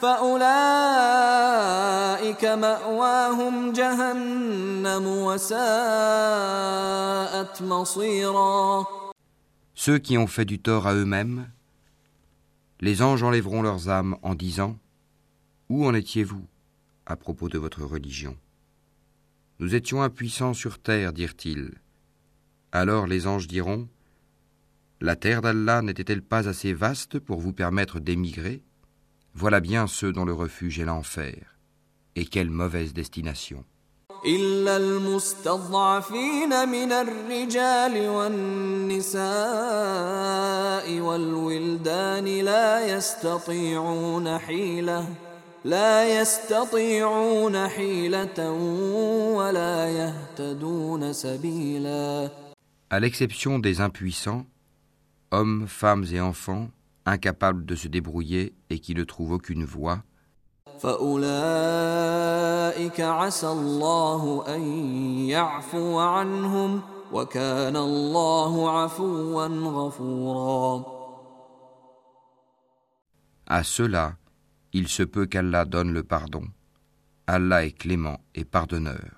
Speaker 1: Ceux
Speaker 2: qui ont fait du tort à eux-mêmes, les anges enlèveront leurs âmes en disant Où en étiez-vous à propos de votre religion Nous étions impuissants sur terre, dirent-ils. Alors les anges diront La terre d'Allah n'était-elle pas assez vaste pour vous permettre d'émigrer voilà bien ceux dont le refuge est l'enfer. Et quelle mauvaise destination.
Speaker 1: إلا المستضعفين من الرجال والنساء والولدان لا يستطيعون حيلة لا يستطيعون حيلة ولا يهتدون سبيلا.
Speaker 2: À l'exception des impuissants, hommes, femmes et enfants, incapable de se débrouiller et qui ne trouve aucune voie, à cela, il se peut qu'Allah donne le pardon. Allah est clément et pardonneur.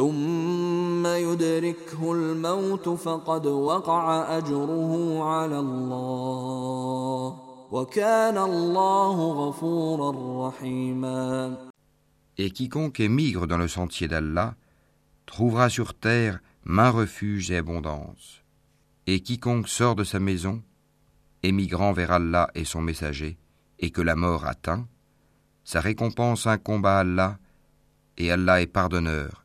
Speaker 1: Et quiconque
Speaker 2: émigre dans le sentier d'Allah trouvera sur terre main refuge et abondance. Et quiconque sort de sa maison, émigrant vers Allah et son messager, et que la mort atteint, sa récompense incombe à Allah, et Allah est pardonneur,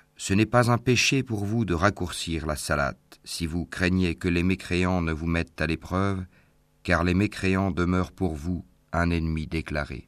Speaker 2: Ce n'est pas un péché pour vous de raccourcir la salate, si vous craignez que les mécréants ne vous mettent à l'épreuve, car les mécréants demeurent pour vous un ennemi déclaré.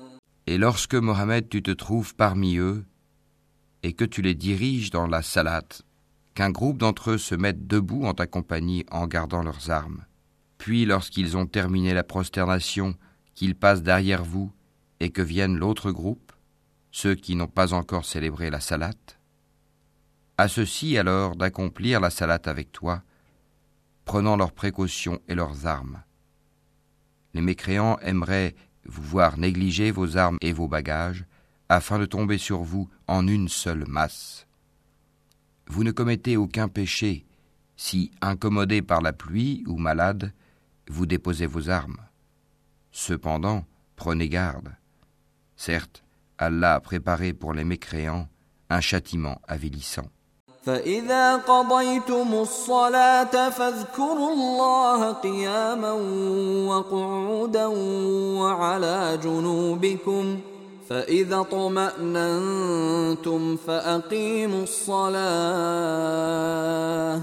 Speaker 2: Et lorsque Mohammed tu te trouves parmi eux, et que tu les diriges dans la salate, qu'un groupe d'entre eux se mette debout en ta compagnie en gardant leurs armes. Puis lorsqu'ils ont terminé la prosternation, qu'ils passent derrière vous, et que vienne l'autre groupe, ceux qui n'ont pas encore célébré la salate. À ceux-ci alors d'accomplir la salate avec toi, prenant leurs précautions et leurs armes. Les mécréants aimeraient vous voir négliger vos armes et vos bagages, afin de tomber sur vous en une seule masse. Vous ne commettez aucun péché si, incommodé par la pluie ou malade, vous déposez vos armes. Cependant, prenez garde. Certes, Allah a préparé pour les mécréants un châtiment avilissant.
Speaker 1: فإذا قضيتم الصلاة فاذكروا الله قياما وقعودا وعلى جنوبكم فإذا طمأننتم فأقيموا الصلاة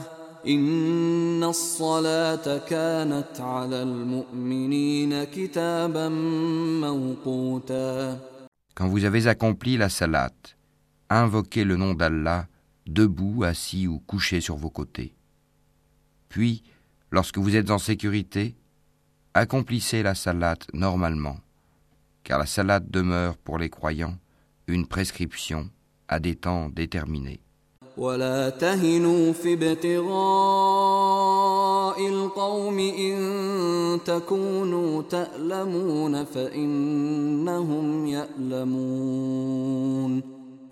Speaker 1: إن الصلاة كانت على المؤمنين كتابا موقوتا
Speaker 2: Quand vous avez accompli la salat, invoquez le nom d'Allah debout, assis ou couché sur vos côtés. Puis, lorsque vous êtes en sécurité, accomplissez la salade normalement, car la salade demeure pour les croyants une prescription à des temps déterminés.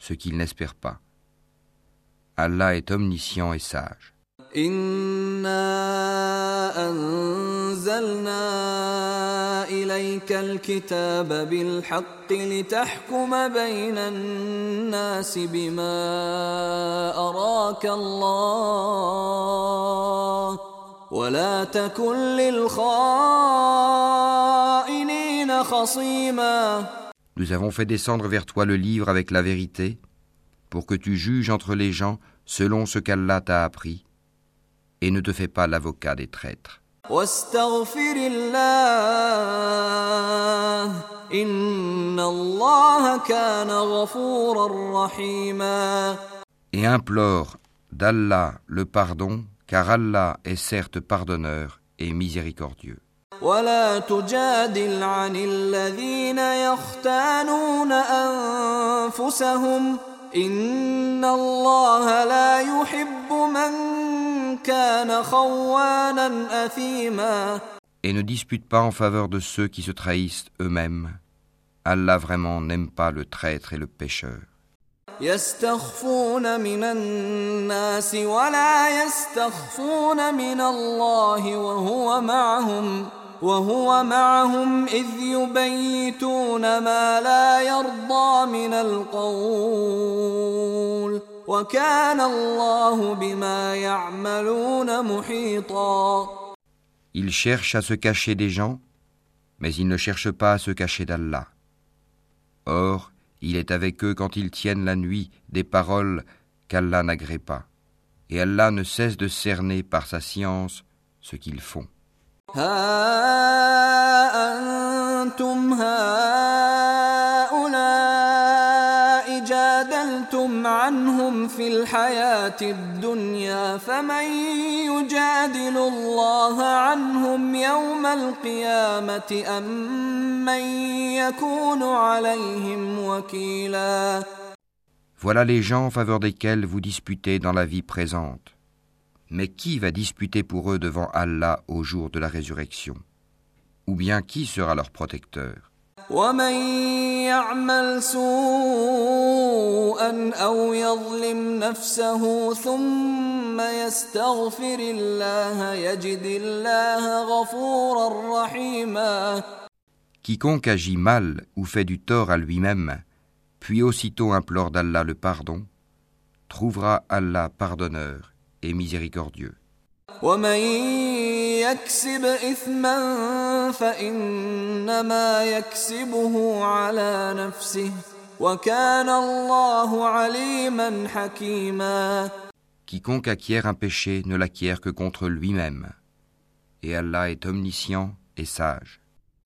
Speaker 2: ce qu'ils n'espèrent pas. Allah est omniscient et sage.
Speaker 1: إنا أنزلنا إليك الكتاب بالحق لتحكم بين الناس بما أراك الله ولا تكن للخائنين خصيماً
Speaker 2: Nous avons fait descendre vers toi le livre avec la vérité, pour que tu juges entre les gens selon ce qu'Allah t'a appris, et ne te fais pas l'avocat des traîtres. Et implore d'Allah le pardon, car Allah est certes pardonneur et miséricordieux.
Speaker 1: ولا تجادل عن الذين يختانون انفسهم ان الله لا يحب من كان خوانا اثيما
Speaker 2: Et ne dispute pas en faveur de ceux qui se trahissent eux-mêmes. Allah vraiment n'aime pas le traître et le pécheur.
Speaker 1: يستخفون من الناس ولا يستخفون من الله وهو معهم. Il
Speaker 2: cherche à se cacher des gens, mais il ne cherche pas à se cacher d'Allah. Or, il est avec eux quand ils tiennent la nuit des paroles qu'Allah n'agrée pas. Et Allah ne cesse de cerner par sa science ce qu'ils font. ها أنتم
Speaker 1: هؤلاء جادلتم عنهم في الحياة الدنيا فمن يجادل الله عنهم يوم القيامة أم من يكون عليهم وكيلا
Speaker 2: Voilà les gens en faveur desquels vous disputez dans la vie présente. Mais qui va disputer pour eux devant Allah au jour de la résurrection Ou bien qui sera leur protecteur Quiconque agit mal ou fait du tort à lui-même, puis aussitôt implore d'Allah le pardon, trouvera Allah pardonneur et miséricordieux. Quiconque acquiert un péché ne l'acquiert que contre lui-même. Et Allah est omniscient et sage.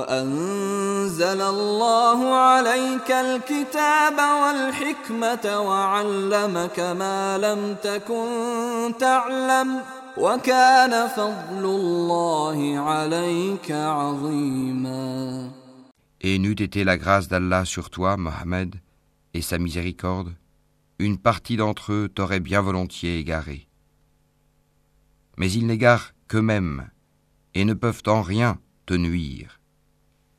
Speaker 2: Et n'eût été la grâce d'Allah sur toi, Mohammed, et sa miséricorde, une partie d'entre eux t'aurait bien volontiers égaré. Mais ils n'égarent qu'eux-mêmes et ne peuvent en rien te nuire.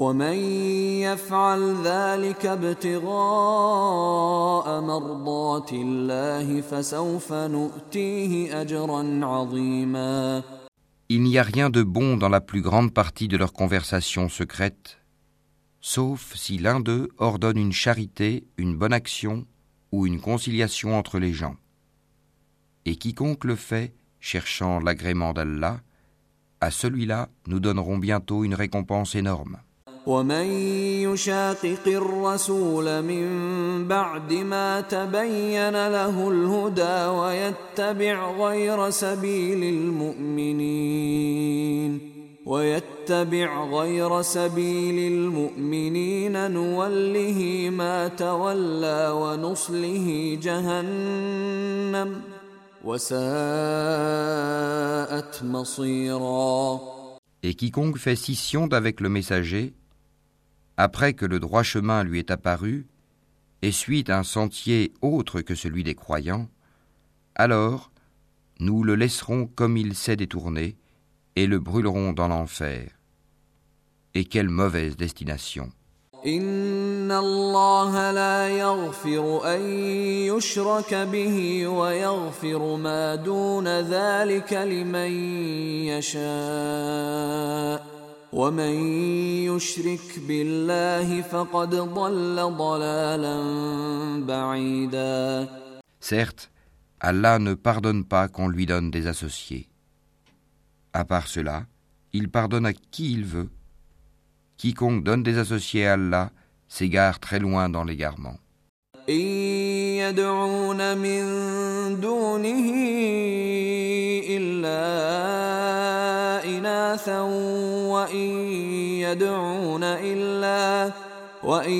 Speaker 1: Il n'y a
Speaker 2: rien de bon dans la plus grande partie de leurs conversations secrètes, sauf si l'un d'eux ordonne une charité, une bonne action ou une conciliation entre les gens. Et quiconque le fait, cherchant l'agrément d'Allah, à celui-là nous donnerons bientôt une récompense énorme.
Speaker 1: ومن يشاقق الرسول من بعد ما تبين له الهدى ويتبع غير سبيل المؤمنين ويتبع غير سبيل المؤمنين نوله ما تولى ونصله جهنم وساءت مصيرا
Speaker 2: Et quiconque fait scission d'avec le messager après que le droit chemin lui est apparu, et suit un sentier autre que celui des croyants, alors nous le laisserons comme il s'est détourné, et le brûlerons dans l'enfer. Et quelle mauvaise destination.
Speaker 1: Certes,
Speaker 2: Allah ne pardonne pas qu'on lui donne des associés. À part cela, il pardonne à qui il veut. Quiconque donne des associés à Allah s'égare très loin dans l'égarement.
Speaker 1: إناثا وإن يدعون إلا وإن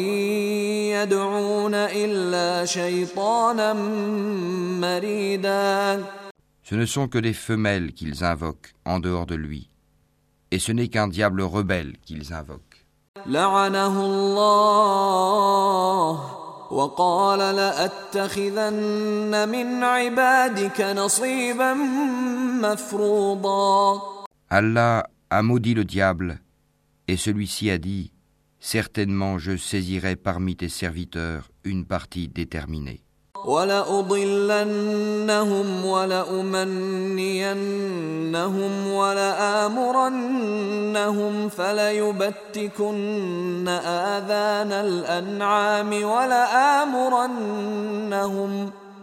Speaker 1: يدعون إلا شيطانا مريدا
Speaker 2: Ce ne sont que des femelles qu'ils invoquent en dehors de lui, et ce n'est qu'un diable rebelle qu'ils invoquent.
Speaker 1: لعنه الله وقال لأتخذن من عبادك نصيبا مفروضا
Speaker 2: Allah a maudit le diable, et celui-ci a dit, Certainement je saisirai parmi tes serviteurs une partie déterminée.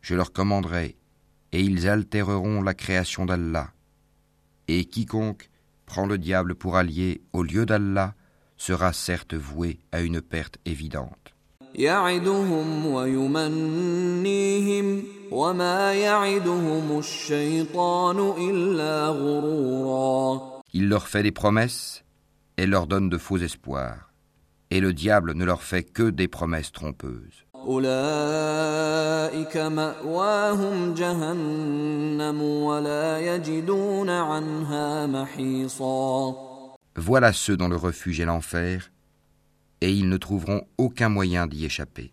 Speaker 2: je leur commanderai, et ils altéreront la création d'Allah. Et quiconque prend le diable pour allié au lieu d'Allah sera certes voué à une perte évidente. Il leur fait des promesses et leur donne de faux espoirs, et le diable ne leur fait que des promesses trompeuses.
Speaker 1: Voilà
Speaker 2: ceux dont le refuge est l'enfer, et ils ne trouveront aucun moyen d'y échapper.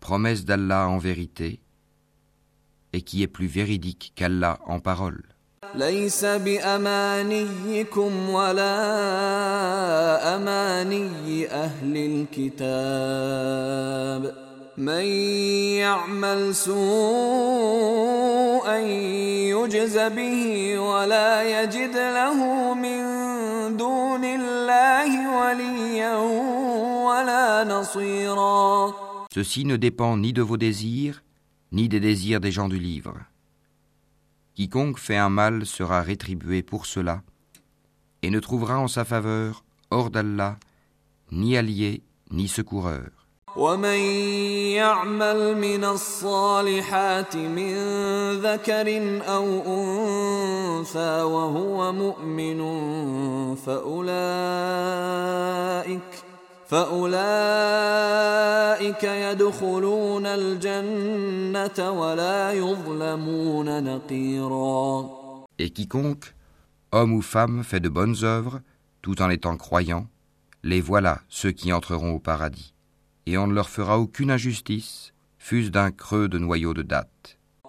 Speaker 2: Promesse d'Allah en vérité et qui est plus véridique qu'Allah en parole.
Speaker 1: Leisse bi amani cum wa la amani a l'il kitab. Men y'a mal su en yujzebi wa la yajid lahou min doun il wali wa la nasira.
Speaker 2: Ceci ne dépend ni de vos désirs, ni des désirs des gens du livre. Quiconque fait un mal sera rétribué pour cela, et ne trouvera en sa faveur, hors d'Allah, ni allié, ni secoureur. Et quiconque, homme ou femme, fait de bonnes œuvres, tout en étant croyant, les voilà ceux qui entreront au paradis, et on ne leur fera aucune injustice, fût-ce d'un creux de noyau de date.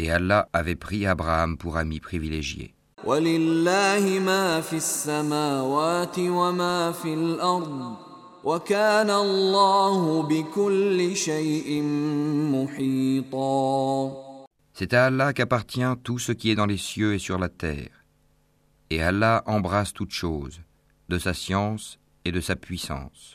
Speaker 2: Et Allah avait pris Abraham pour ami privilégié. C'est à Allah qu'appartient tout ce qui est dans les cieux et sur la terre. Et Allah embrasse toutes choses, de sa science et de sa puissance.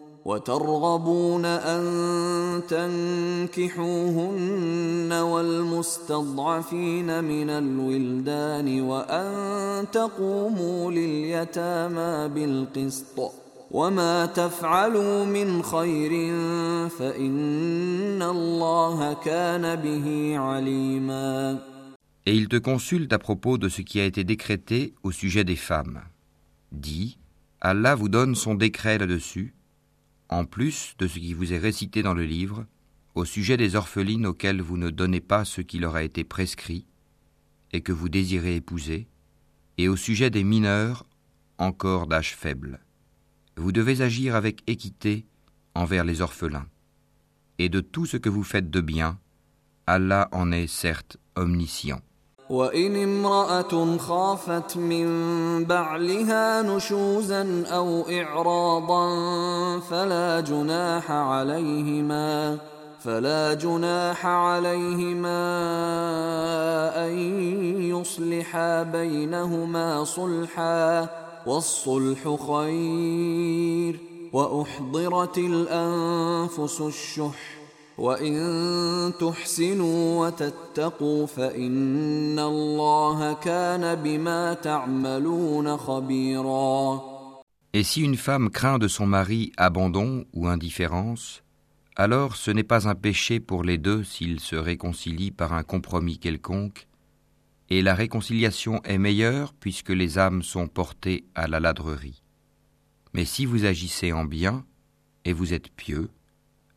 Speaker 1: وترغبون أن تنكحوهن والمستضعفين من الولدان وأن تقوموا لليتامى بالقسط وما تفعلوا من خير فإن الله كان به عليما
Speaker 2: Et il te consulte à propos de ce qui a été décrété au sujet des femmes. Dis, Allah vous donne son décret là-dessus, en plus de ce qui vous est récité dans le livre, au sujet des orphelines auxquelles vous ne donnez pas ce qui leur a été prescrit et que vous désirez épouser, et au sujet des mineurs encore d'âge faible. Vous devez agir avec équité envers les orphelins. Et de tout ce que vous faites de bien, Allah en est certes omniscient.
Speaker 1: وإن امرأة خافت من بعلها نشوزا أو إعراضا فلا جناح عليهما فلا جناح عليهما أن يصلحا بينهما صلحا والصلح خير وأحضرت الأنفس الشُّحَّ Et
Speaker 2: si une femme craint de son mari abandon ou indifférence, alors ce n'est pas un péché pour les deux s'ils se réconcilient par un compromis quelconque, et la réconciliation est meilleure puisque les âmes sont portées à la ladrerie. Mais si vous agissez en bien et vous êtes pieux,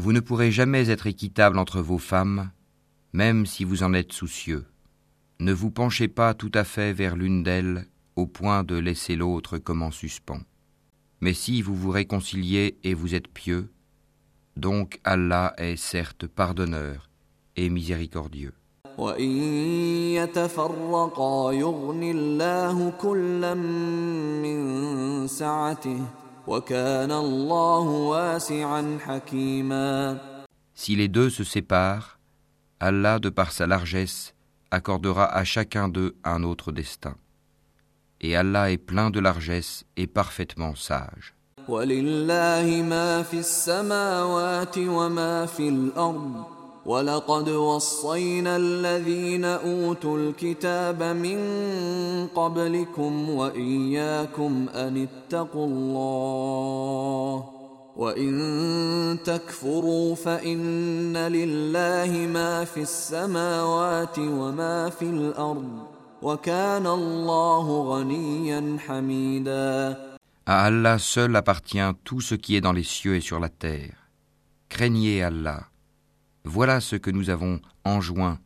Speaker 2: Vous ne pourrez jamais être équitable entre vos femmes, même si vous en êtes soucieux. Ne vous penchez pas tout à fait vers l'une d'elles au point de laisser l'autre comme en suspens. Mais si vous vous réconciliez et vous êtes pieux, donc Allah est certes pardonneur et miséricordieux. Si les deux se séparent, Allah, de par sa largesse, accordera à chacun d'eux un autre destin. Et Allah est plein de largesse et parfaitement sage.
Speaker 1: ولقد وصينا الذين اوتوا الكتاب من قبلكم واياكم ان اتقوا الله وان تكفروا فان لله ما في السماوات وما في الارض وكان الله غنيا حميدا
Speaker 2: À Allah seul appartient tout ce qui est dans les cieux et sur la terre. Craignez Allah. Voilà ce que nous avons enjoint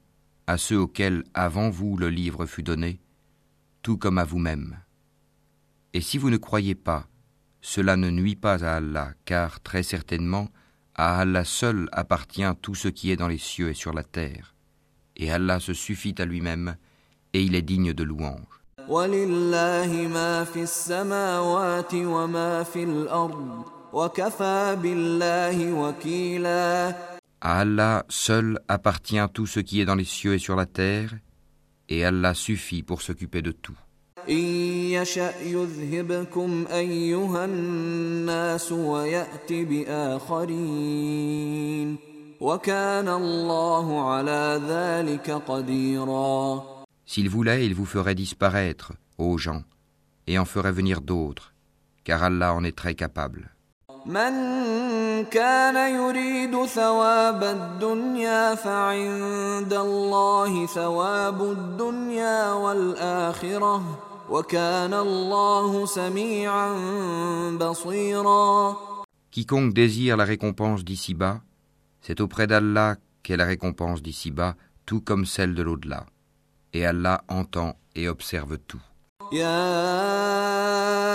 Speaker 2: à ceux auxquels avant vous le livre fut donné, tout comme à vous-même. Et si vous ne croyez pas, cela ne nuit pas à Allah, car très certainement, à Allah seul appartient tout ce qui est dans les cieux et sur la terre, et Allah se suffit à lui-même, et il est digne de louange. À Allah seul appartient tout ce qui est dans les cieux et sur la terre, et Allah suffit pour s'occuper de tout. S'il voulait, il vous ferait disparaître, ô gens, et en ferait venir d'autres, car Allah en est très capable.
Speaker 1: Quiconque
Speaker 2: désire la récompense d'ici-bas, c'est auprès d'Allah qu'est la récompense d'ici-bas, tout comme celle de l'au-delà. Et Allah entend et observe tout.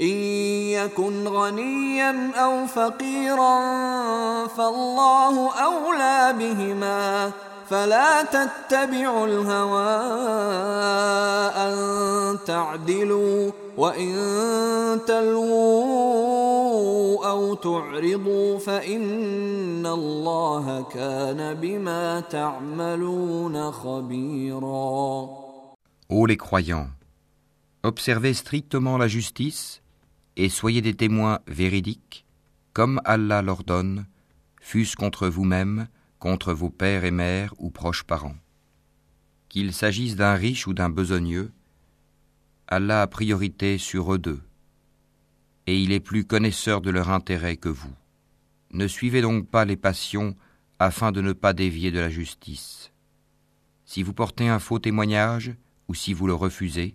Speaker 1: إن يكن غنيا أو فقيرا فالله أولى بهما فلا تتبعوا الهوى أن تعدلوا وإن تلووا أو تعرضوا فإن الله كان بما تعملون خبيرا
Speaker 2: Ô les croyants, observez strictement la justice et soyez des témoins véridiques, comme Allah l'ordonne, fût-ce contre vous-même, contre vos pères et mères ou proches parents. Qu'il s'agisse d'un riche ou d'un besogneux, Allah a priorité sur eux deux, et il est plus connaisseur de leur intérêt que vous. Ne suivez donc pas les passions afin de ne pas dévier de la justice. Si vous portez un faux témoignage ou si vous le refusez,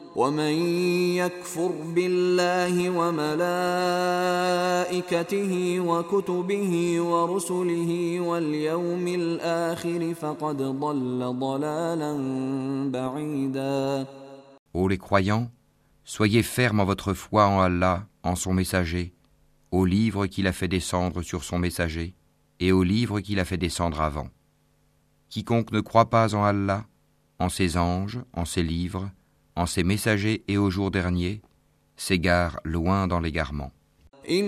Speaker 1: Ô les
Speaker 2: croyants, soyez fermes en votre foi en Allah, en son messager, au livre qu'il a fait descendre sur son messager et au livre qu'il a fait descendre avant. Quiconque ne croit pas en Allah, en ses anges, en ses livres, en ses messagers et au jour dernier, s'égarent loin dans l'égarement. Ceux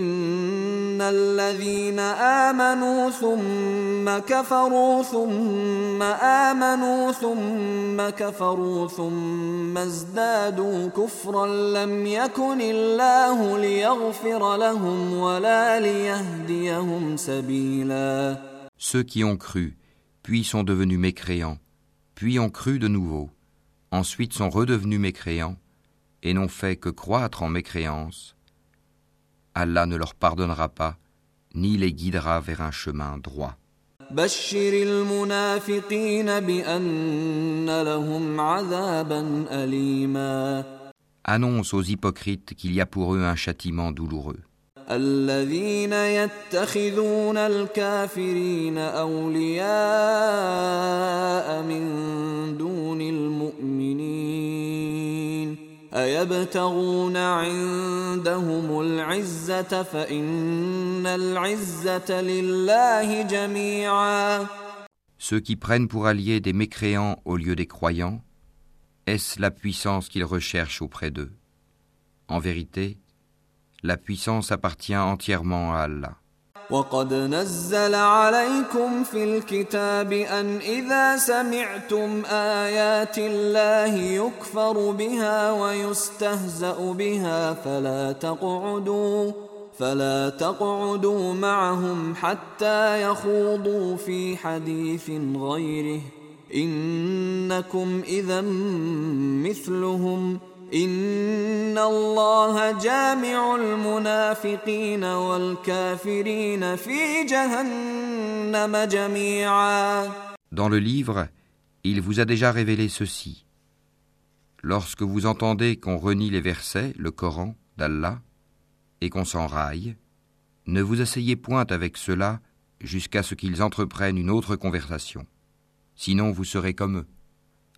Speaker 2: qui ont cru, puis sont devenus mécréants, puis ont cru de nouveau ensuite sont redevenus mécréants et n'ont fait que croître en mécréance, Allah ne leur pardonnera pas, ni les guidera vers un chemin droit. Annonce aux hypocrites qu'il y a pour eux un châtiment douloureux. Ceux qui prennent pour alliés des mécréants au lieu des croyants, est-ce la puissance qu'ils recherchent auprès d'eux En vérité, La puissance appartient entièrement à Allah.
Speaker 1: وقد نزل عليكم في الكتاب أن إذا سمعتم آيات الله يكفر بها ويستهزأ بها فلا تقعدوا فلا تقعدوا معهم حتى يخوضوا في حديث غيره إنكم إذا مثلهم ۖ Dans
Speaker 2: le livre, il vous a déjà révélé ceci. Lorsque vous entendez qu'on renie les versets, le Coran, d'Allah, et qu'on raille, ne vous asseyez point avec cela jusqu'à ce qu'ils entreprennent une autre conversation. Sinon vous serez comme eux.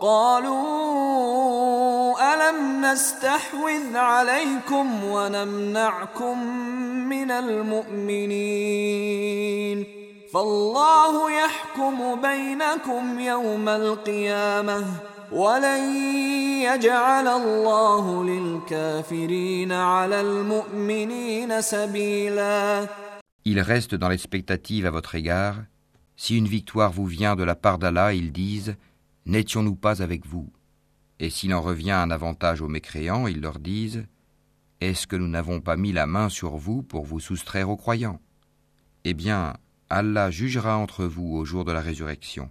Speaker 1: قالوا ألم نستحوذ عليكم ونمنعكم من المؤمنين فالله يحكم بينكم يوم القيامة ولن يجعل الله للكافرين على المؤمنين سبيلا
Speaker 2: Il reste dans l'expectative à votre égard. Si une victoire vous vient de la part d'Allah, ils disent « N'étions-nous pas avec vous Et s'il en revient un avantage aux mécréants, ils leur disent Est-ce que nous n'avons pas mis la main sur vous pour vous soustraire aux croyants Eh bien, Allah jugera entre vous au jour de la résurrection.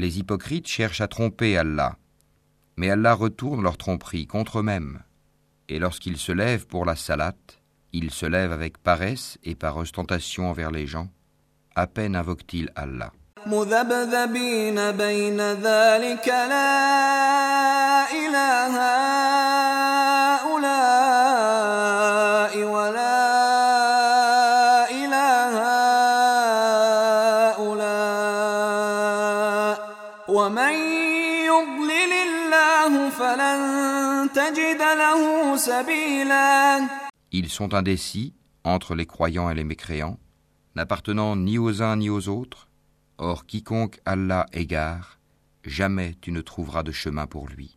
Speaker 2: Les hypocrites cherchent à tromper Allah, mais Allah retourne leur tromperie contre eux-mêmes. Et lorsqu'ils se lèvent pour la salate, ils se lèvent avec paresse et par ostentation envers les gens. À peine invoquent-ils Allah. Ils sont indécis entre les croyants et les mécréants, n'appartenant ni aux uns ni aux autres. Or quiconque Allah égare, jamais tu ne trouveras de chemin pour lui.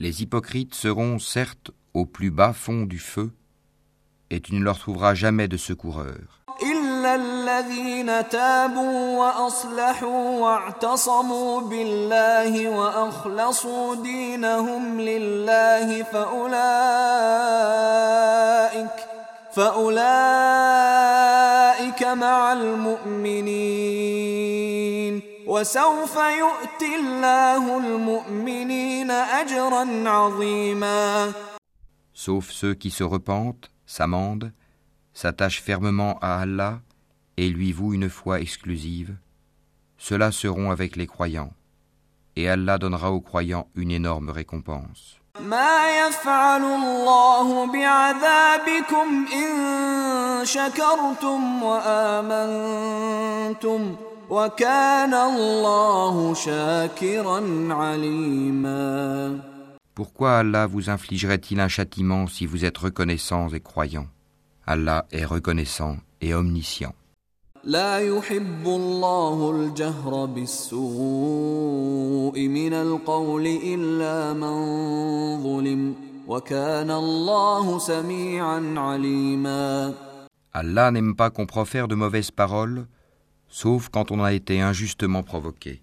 Speaker 2: Les hypocrites seront certes au plus bas fond du feu, et tu ne leur trouveras jamais de secoureur. Sauf ceux qui se repentent, s'amendent, s'attachent fermement à Allah et lui vouent une foi exclusive, ceux-là seront avec les croyants, et Allah donnera aux croyants une énorme récompense.
Speaker 1: Pourquoi
Speaker 2: Allah vous infligerait-il un châtiment si vous êtes reconnaissants et croyants Allah est reconnaissant et omniscient. Allah n'aime pas qu'on profère de mauvaises paroles sauf quand on a été injustement provoqué.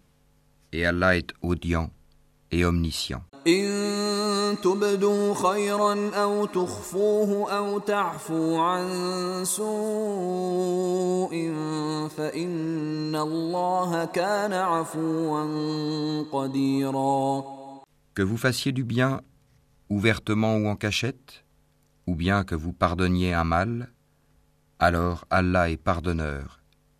Speaker 2: Et Allah est audient et omniscient. Que vous fassiez du bien ouvertement ou en cachette, ou bien que vous pardonniez un mal, alors Allah est pardonneur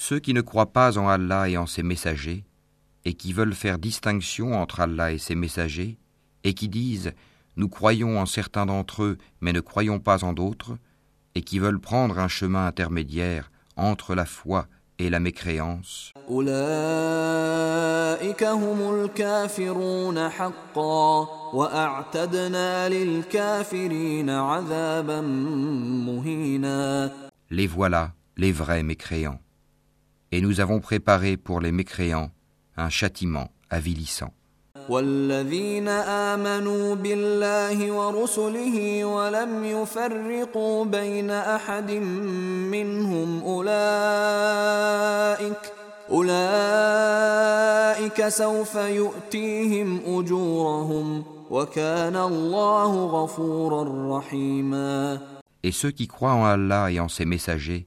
Speaker 2: Ceux qui ne croient pas en Allah et en ses messagers, et qui veulent faire distinction entre Allah et ses messagers, et qui disent Nous croyons en certains d'entre eux, mais ne croyons pas en d'autres, et qui veulent prendre un chemin intermédiaire entre la foi et la mécréance. Les voilà, les vrais mécréants et nous avons préparé pour les mécréants un châtiment avilissant. Et ceux qui croient en Allah et en ses messagers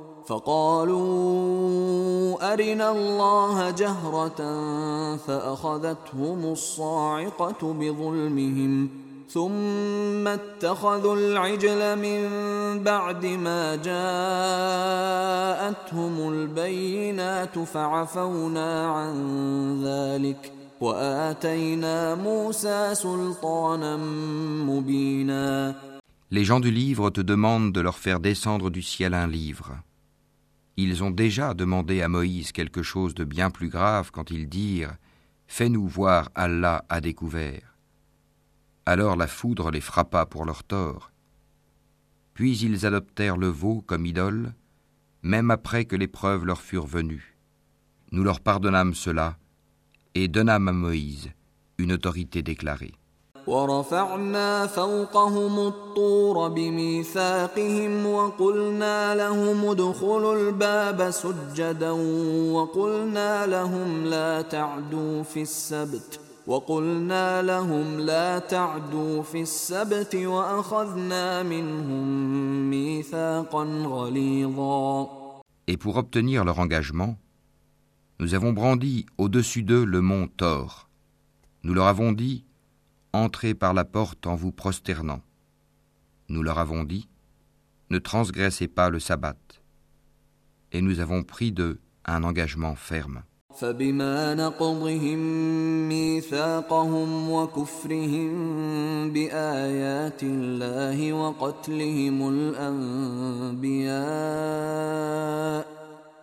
Speaker 1: فقالوا أرنا الله جهرة فأخذتهم الصاعقة بظلمهم ثم اتخذوا العجل من بعد ما جاءتهم البينات فعفونا عن ذلك وآتينا موسى سلطانا مبينا
Speaker 2: Les gens du livre te demandent de leur faire descendre du ciel un livre. Ils ont déjà demandé à Moïse quelque chose de bien plus grave quand ils dirent ⁇ Fais-nous voir Allah à découvert ⁇ Alors la foudre les frappa pour leur tort. Puis ils adoptèrent le veau comme idole, même après que les preuves leur furent venues. Nous leur pardonnâmes cela et donnâmes à Moïse une autorité déclarée.
Speaker 1: ورفعنا فوقهم الطور بميثاقهم وقلنا لهم ادخلوا الباب سجدا وقلنا لهم لا تعدوا في السبت وقلنا لهم لا تعدوا في السبت واخذنا منهم ميثاقا غليظا
Speaker 2: Et pour obtenir leur engagement, nous avons brandi au-dessus d'eux le mont Thor. Nous leur avons dit Entrez par la porte en vous prosternant. Nous leur avons dit, Ne transgressez pas le sabbat. Et nous avons pris d'eux un engagement ferme.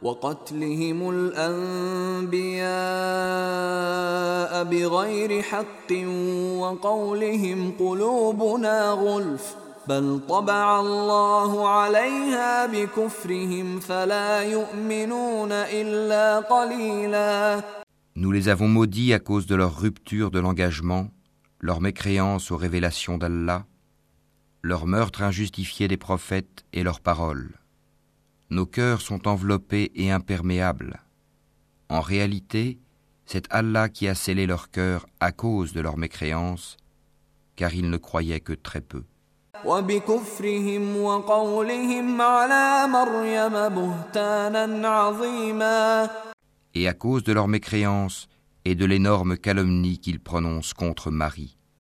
Speaker 1: Nous les avons
Speaker 2: maudits à cause de leur rupture de l'engagement, leur mécréance aux révélations d'Allah, leur meurtre injustifié des prophètes et leurs paroles nos cœurs sont enveloppés et imperméables. En réalité, c'est Allah qui a scellé leur cœur à cause de leur mécréance, car ils ne croyaient que très peu. Et à cause de leur mécréance et de l'énorme calomnie qu'ils prononcent contre Marie.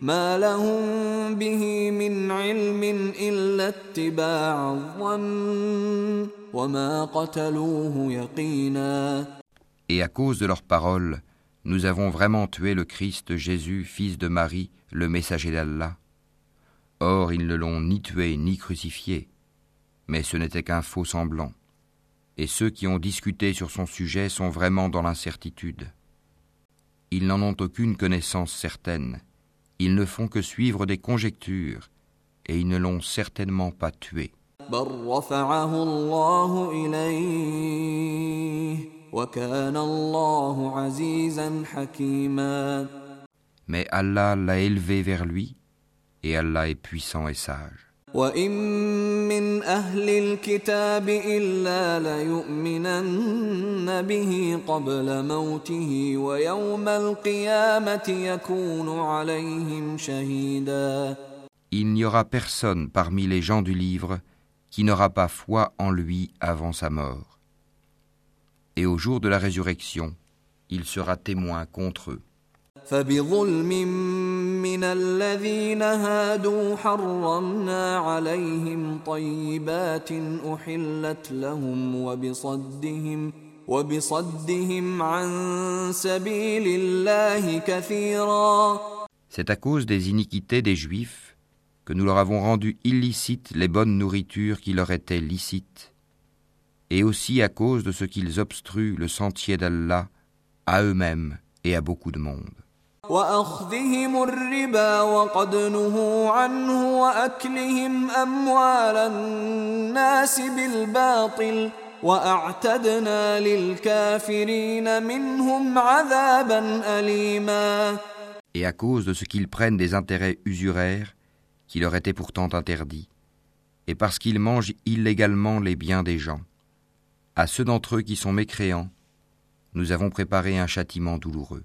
Speaker 1: Et à
Speaker 2: cause de leurs paroles, nous avons vraiment tué le Christ Jésus, fils de Marie, le messager d'Allah. Or, ils ne l'ont ni tué ni crucifié, mais ce n'était qu'un faux semblant. Et ceux qui ont discuté sur son sujet sont vraiment dans l'incertitude. Ils n'en ont aucune connaissance certaine. Ils ne font que suivre des conjectures, et ils ne l'ont certainement pas tué. Mais Allah l'a élevé vers lui, et Allah est puissant et sage. Il n'y aura personne parmi les gens du livre qui n'aura pas foi en lui avant sa mort. Et au jour de la résurrection, il sera témoin contre eux.
Speaker 1: C'est à cause
Speaker 2: des iniquités des Juifs que nous leur avons rendu illicites les bonnes nourritures qui leur étaient licites, et aussi à cause de ce qu'ils obstruent le sentier d'Allah à eux-mêmes et à beaucoup de monde. Et à cause de ce qu'ils prennent des intérêts usuraires qui leur étaient pourtant interdits, et parce qu'ils mangent illégalement les biens des gens, à ceux d'entre eux qui sont mécréants, nous avons préparé un châtiment douloureux.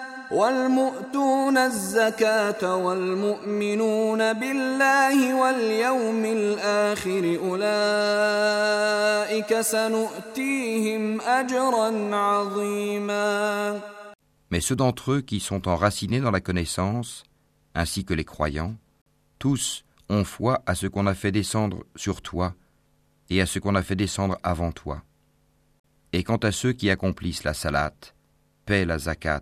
Speaker 1: Mais ceux
Speaker 2: d'entre eux qui sont enracinés dans la connaissance, ainsi que les croyants, tous ont foi à ce qu'on a fait descendre sur toi et à ce qu'on a fait descendre avant toi. Et quant à ceux qui accomplissent la salate, paient la zakat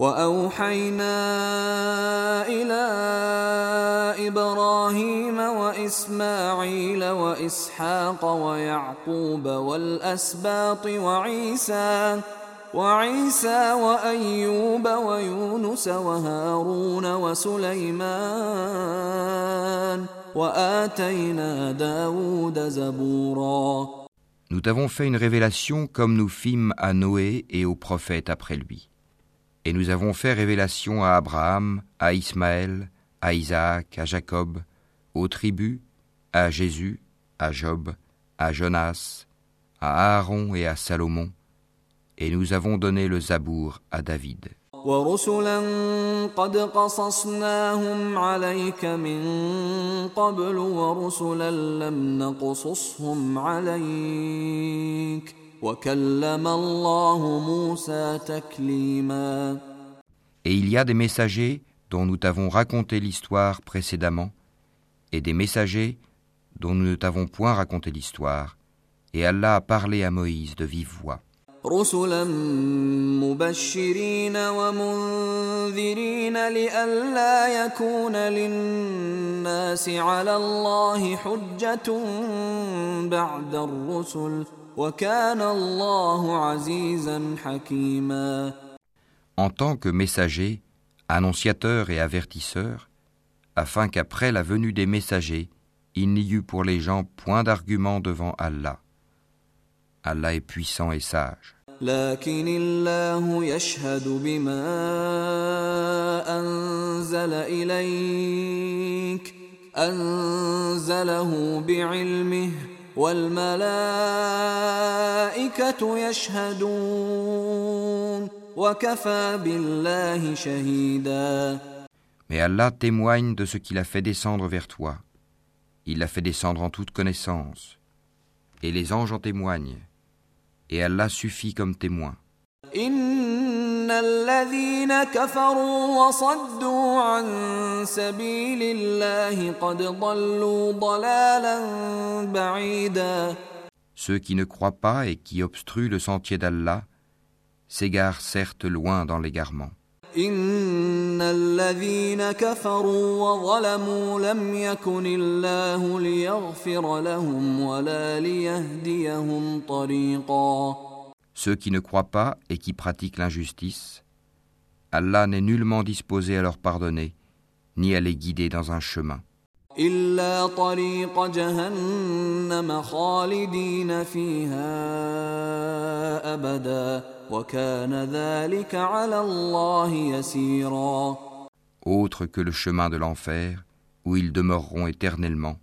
Speaker 1: واوحينا الى ابراهيم واسماعيل واسحاق ويعقوب والاسباط وعيسى وعيسى وايوب ويونس وهارون وسليمان واتينا داود زبورا
Speaker 2: Nous t'avons fait une révélation comme nous fîmes à Noé et aux prophètes après lui. Et nous avons fait révélation à Abraham, à Ismaël, à Isaac, à Jacob, aux tribus, à Jésus, à Job, à Jonas, à Aaron et à Salomon, et nous avons donné le zabour à David. Et il y a des messagers dont nous t'avons raconté l'histoire précédemment, et des messagers dont nous ne t'avons point raconté l'histoire, et Allah a parlé à Moïse de vive voix. En tant que messager, annonciateur et avertisseur, afin qu'après la venue des messagers, il n'y eût pour les gens point d'argument devant Allah. Allah est puissant et sage.
Speaker 1: Mais Allah
Speaker 2: témoigne de ce qu'il a fait descendre vers toi. Il l'a fait descendre en toute connaissance. Et les anges en témoignent. Et Allah suffit comme témoin.
Speaker 1: إن الذين كفروا وصدوا عن سبيل الله قد ضلوا ضلالا بعيدا
Speaker 2: Ceux qui ne croient pas et qui obstruent le sentier d'Allah s'égarent certes loin dans l'égarement.
Speaker 1: إن الذين كفروا وظلموا لم يكن الله ليغفر لهم ولا ليهديهم طريقاً
Speaker 2: ceux qui ne croient pas et qui pratiquent l'injustice, Allah n'est nullement disposé à leur pardonner, ni à les guider dans un chemin. Autre que le chemin de l'enfer, où ils demeureront éternellement,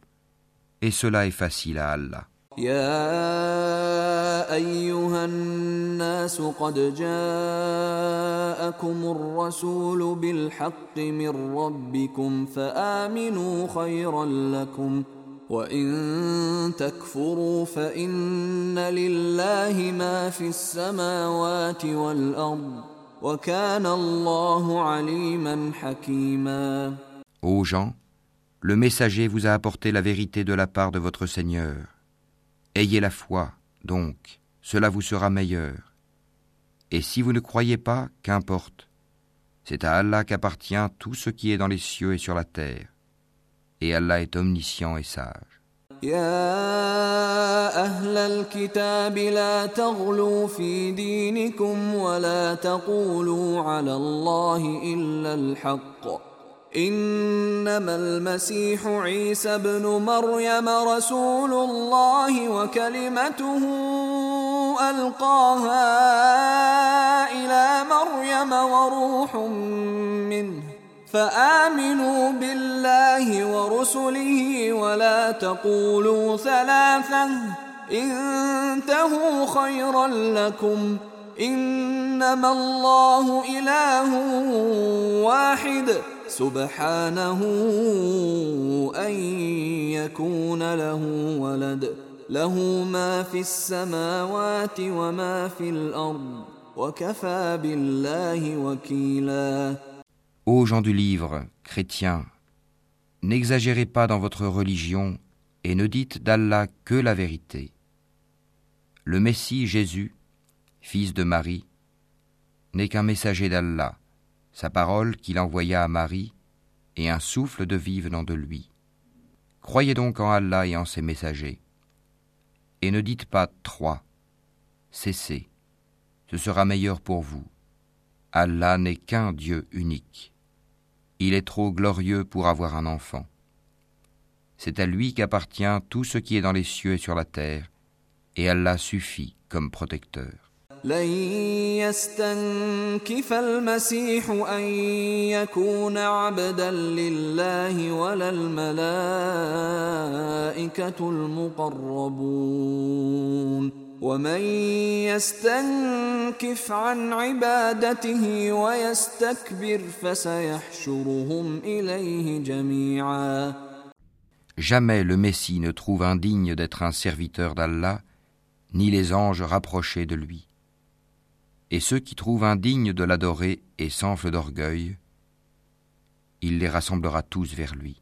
Speaker 2: et cela est facile à Allah.
Speaker 1: يا ايها الناس قد جاءكم الرسول بالحق من ربكم فامنوا خيرا لكم وان تكفروا فان لله ما في السماوات والارض وكان الله عليما حكيما
Speaker 2: Ô gens, le messager vous a apporté la vérité de la part de votre Seigneur. Ayez la foi, donc, cela vous sera meilleur. Et si vous ne croyez pas, qu'importe. C'est à Allah qu'appartient tout ce qui est dans les cieux et sur la terre. Et Allah est omniscient et sage.
Speaker 1: انما المسيح عيسى ابن مريم رسول الله وكلمته القاها الى مريم وروح منه فامنوا بالله ورسله ولا تقولوا ثلاثا انتهوا خيرا لكم إنما الله إله واحد سبحانه أن يكون له ولد له ما في السماوات وما في الأرض وكفى بالله وكيلا
Speaker 2: Ô gens du livre, chrétiens, n'exagérez pas dans votre religion et ne dites d'Allah que la vérité. Le Messie Jésus fils de Marie, n'est qu'un messager d'Allah, sa parole qu'il envoya à Marie, et un souffle de vie venant de lui. Croyez donc en Allah et en ses messagers. Et ne dites pas trois. Cessez. Ce sera meilleur pour vous. Allah n'est qu'un Dieu unique. Il est trop glorieux pour avoir un enfant. C'est à lui qu'appartient tout ce qui est dans les cieux et sur la terre, et Allah suffit comme protecteur.
Speaker 1: L'estincf al-Masih an yakuna 'abdan lillahi wa mala mala'ikatu al-muqarrabun wa man yastankif 'an 'ibadatihi wa yastakbir fa sayahshuruhum ilayhi
Speaker 2: Jamais le Messie ne trouve indigne d'être un serviteur d'Allah ni les anges rapprochés de lui et ceux qui trouvent indignes de l'adorer et s'enflent d'orgueil, il les rassemblera tous vers lui.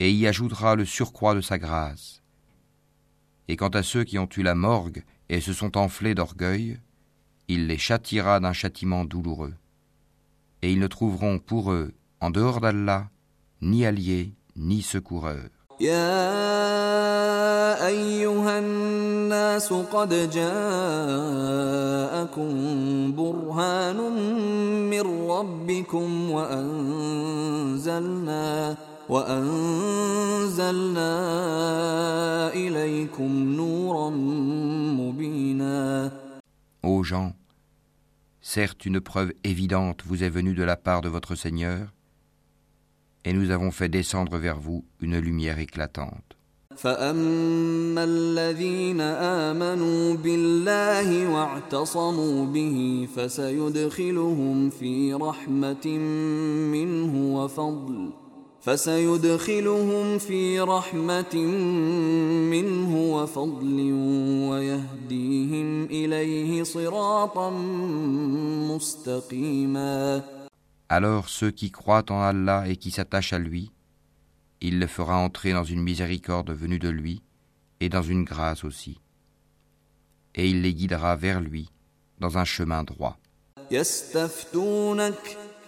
Speaker 2: et y ajoutera le surcroît de sa grâce. Et quant à ceux qui ont eu la morgue et se sont enflés d'orgueil, il les châtiera d'un châtiment douloureux. Et ils ne trouveront pour eux, en dehors d'Allah, ni alliés, ni secoureurs. Ô gens, certes une preuve évidente vous est venue de la part de votre Seigneur, et nous avons fait descendre vers vous une lumière éclatante. Alors ceux qui croient en Allah et qui s'attachent à lui, il les fera entrer dans une miséricorde venue de lui et dans une grâce aussi. Et il les guidera vers lui dans un chemin droit.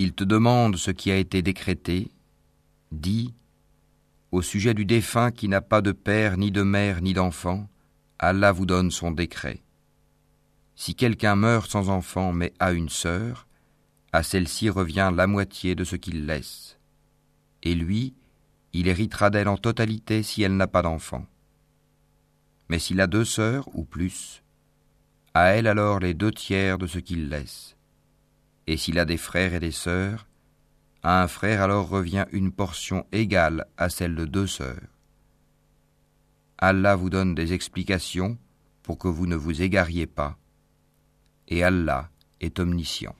Speaker 2: Il te demande ce qui a été décrété. dit, au sujet du défunt qui n'a pas de père, ni de mère, ni d'enfant, Allah vous donne son décret. Si quelqu'un meurt sans enfant mais a une sœur, à celle-ci revient la moitié de ce qu'il laisse. Et lui, il héritera d'elle en totalité si elle n'a pas d'enfant. Mais s'il a deux sœurs ou plus, à elle alors les deux tiers de ce qu'il laisse. Et s'il a des frères et des sœurs, à un frère alors revient une portion égale à celle de deux sœurs. Allah vous donne des explications pour que vous ne vous égariez pas, et Allah est omniscient.